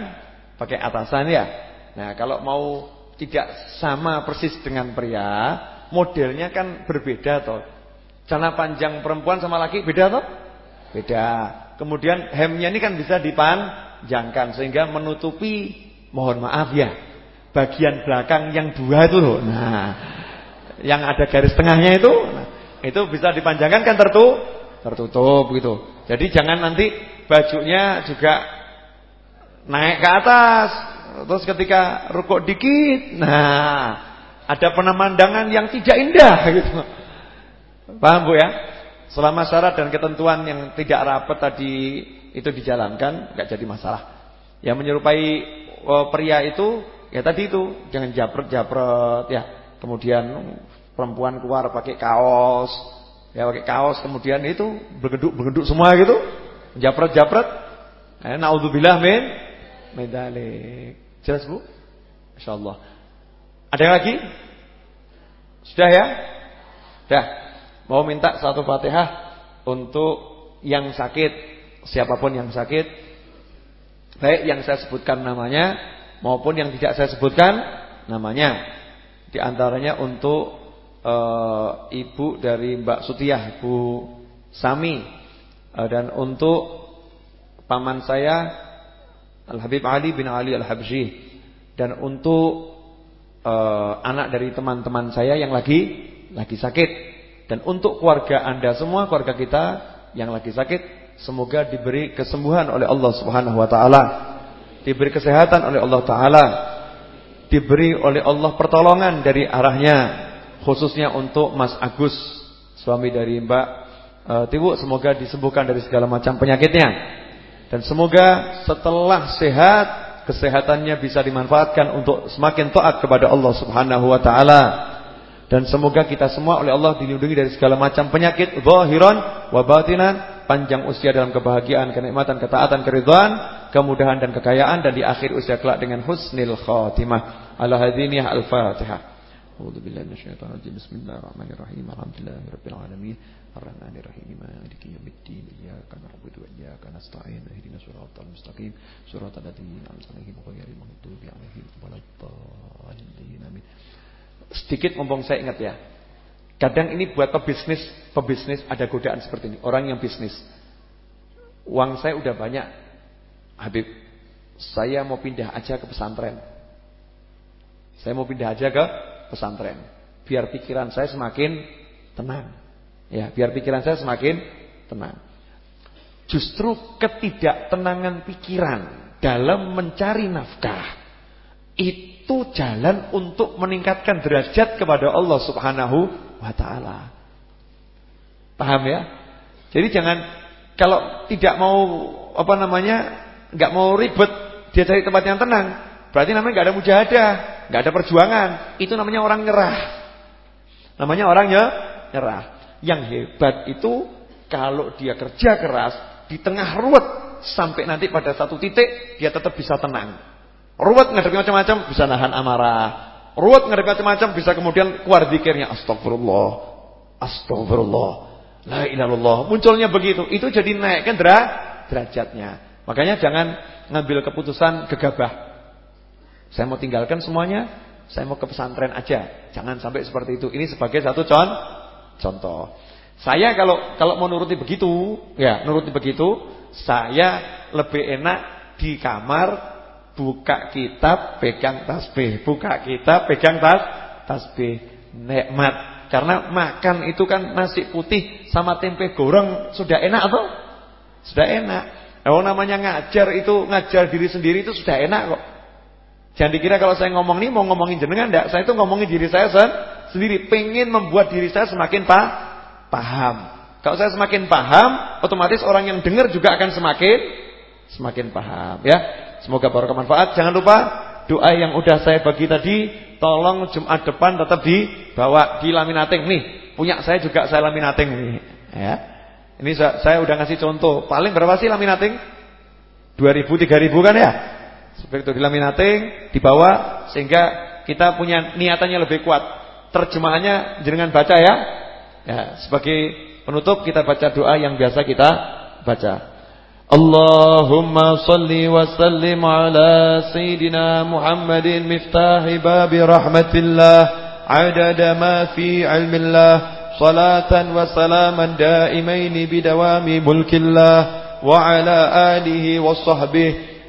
Pakai atasan ya. Nah, kalau mau tidak sama persis dengan pria, modelnya kan berbeda toh. Celana panjang perempuan sama laki beda toh? Beda. Kemudian hemnya ini kan bisa dipanjangkan sehingga menutupi mohon maaf ya bagian belakang yang dua itu loh. Nah, yang ada garis tengahnya itu, nah, itu bisa dipanjangkan kan tertutup, tertutup gitu. Jadi jangan nanti bajunya juga naik ke atas, terus ketika rukuk dikit, nah ada pemandangan yang tidak indah gitu. Paham Bu ya? Selama syarat dan ketentuan yang tidak rapat tadi itu dijalankan, nggak jadi masalah. Yang menyerupai oh, pria itu Ya tadi itu, jangan japret-japret ya. Kemudian perempuan keluar pakai kaos, ya pakai kaos kemudian itu bergeduk-bergeduk semua gitu. Japret-japret. Eh naudzubillah min medalik. Jelas Bu? Insyaallah. Ada yang lagi? Sudah ya? Sudah. Mau minta satu Fatihah untuk yang sakit, siapa pun yang sakit. Baik yang saya sebutkan namanya maupun yang tidak saya sebutkan namanya. Di antaranya untuk e, ibu dari Mbak Sutiah, Ibu Sami. E, dan untuk paman saya Al Habib Ali bin Ali Al Habsyi dan untuk e, anak dari teman-teman saya yang lagi lagi sakit. Dan untuk keluarga Anda semua keluarga kita yang lagi sakit semoga diberi kesembuhan oleh Allah Subhanahu wa taala. Diberi kesehatan oleh Allah Ta'ala. Diberi oleh Allah pertolongan dari arahnya Khususnya untuk Mas Agus Suami dari Mbak uh, Tibu Semoga disembuhkan dari segala macam penyakitnya. Dan semoga setelah sehat Kesehatannya bisa dimanfaatkan untuk semakin taat kepada Allah Subhanahu Wa Ta'ala. Dan semoga kita semua oleh Allah dilindungi dari segala macam penyakit Zahiran wa batinan Panjang usia dalam kebahagiaan, kenikmatan, ketaatan, keridhaan kemudahan dan kekayaan dan di akhir usia kelak dengan husnul khatimah. Ala hadiniyah al-Fatihah. A'udzu billahi minasyaitonir rajim. Bismillahirrahmanirrahim. Alhamdulillahirabbil alamin. Arrahmanir rahim. Maliki yaumiddin. Iyyaka na'budu wa iyyaka nasta'in. Ihdinas siratal mustaqim. Siratal ladzina an'amta 'alaihim ghairil maghdubi 'alaihim waladdallin. Amin. Sedikit mumpung saya ingat ya. Kadang ini buat pebisnis, pebisnis ada godaan seperti ini. Orang yang bisnis. Uang saya udah banyak, Habib, saya mau pindah aja ke pesantren. Saya mau pindah aja ke pesantren. Biar pikiran saya semakin tenang. Ya, biar pikiran saya semakin tenang. Justru ketidaktenangan pikiran dalam mencari nafkah itu jalan untuk meningkatkan derajat kepada Allah Subhanahu wa taala. Paham ya? Jadi jangan kalau tidak mau apa namanya nggak mau ribet, dia cari tempat yang tenang. Berarti namanya nggak ada mujahadah, nggak ada perjuangan. Itu namanya orang nyerah. Namanya orang ya nyerah. Yang hebat itu kalau dia kerja keras di tengah ruwet sampai nanti pada satu titik dia tetap bisa tenang. Ruwet ngadepi macam-macam bisa nahan amarah. Ruwet ngadepi macam-macam bisa kemudian keluar zikirnya astagfirullah. Astagfirullah. La ilallah. Munculnya begitu. Itu jadi naikkan derajatnya. Makanya jangan ngambil keputusan gegabah. Saya mau tinggalkan semuanya, saya mau ke pesantren aja. Jangan sampai seperti itu. Ini sebagai satu contoh. Saya kalau kalau mau nuruti begitu, ya, nuruti begitu, saya lebih enak di kamar buka kitab, pegang tasbih, buka kitab, pegang tas tasbih. Nikmat. Karena makan itu kan nasi putih sama tempe goreng sudah enak atau? Sudah enak. Kalau namanya ngajar itu ngajar diri sendiri itu sudah enak kok. Jangan dikira kalau saya ngomong ini mau ngomongin jenengan enggak. Saya itu ngomongin diri saya sendiri. Pengen membuat diri saya semakin pa paham. Kalau saya semakin paham, otomatis orang yang dengar juga akan semakin semakin paham. Ya, semoga barokah manfaat. Jangan lupa doa yang udah saya bagi tadi, tolong Jumat depan tetap dibawa di laminating nih. Punya saya juga saya laminating nih. Ya. Ini saya, saya udah ngasih contoh. Paling berapa sih laminating? 2000 3000 kan ya? Seperti itu dilaminating, dibawa sehingga kita punya niatannya lebih kuat. Terjemahannya jenengan baca ya. Ya, sebagai penutup kita baca doa yang biasa kita baca. Allahumma salli wa sallim ala sayyidina Muhammadin miftahi babi rahmatillah adada ma fi ilmillah salatan wa salaman daimaini bidawami mulkillah wa ala alihi wa sahbihi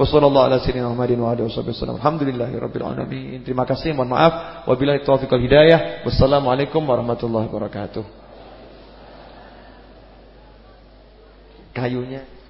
Wassallallahu ala alamin. Terima kasih, mohon maaf. Wabillahi taufiq hidayah. Wassalamualaikum warahmatullahi wabarakatuh. Kayunya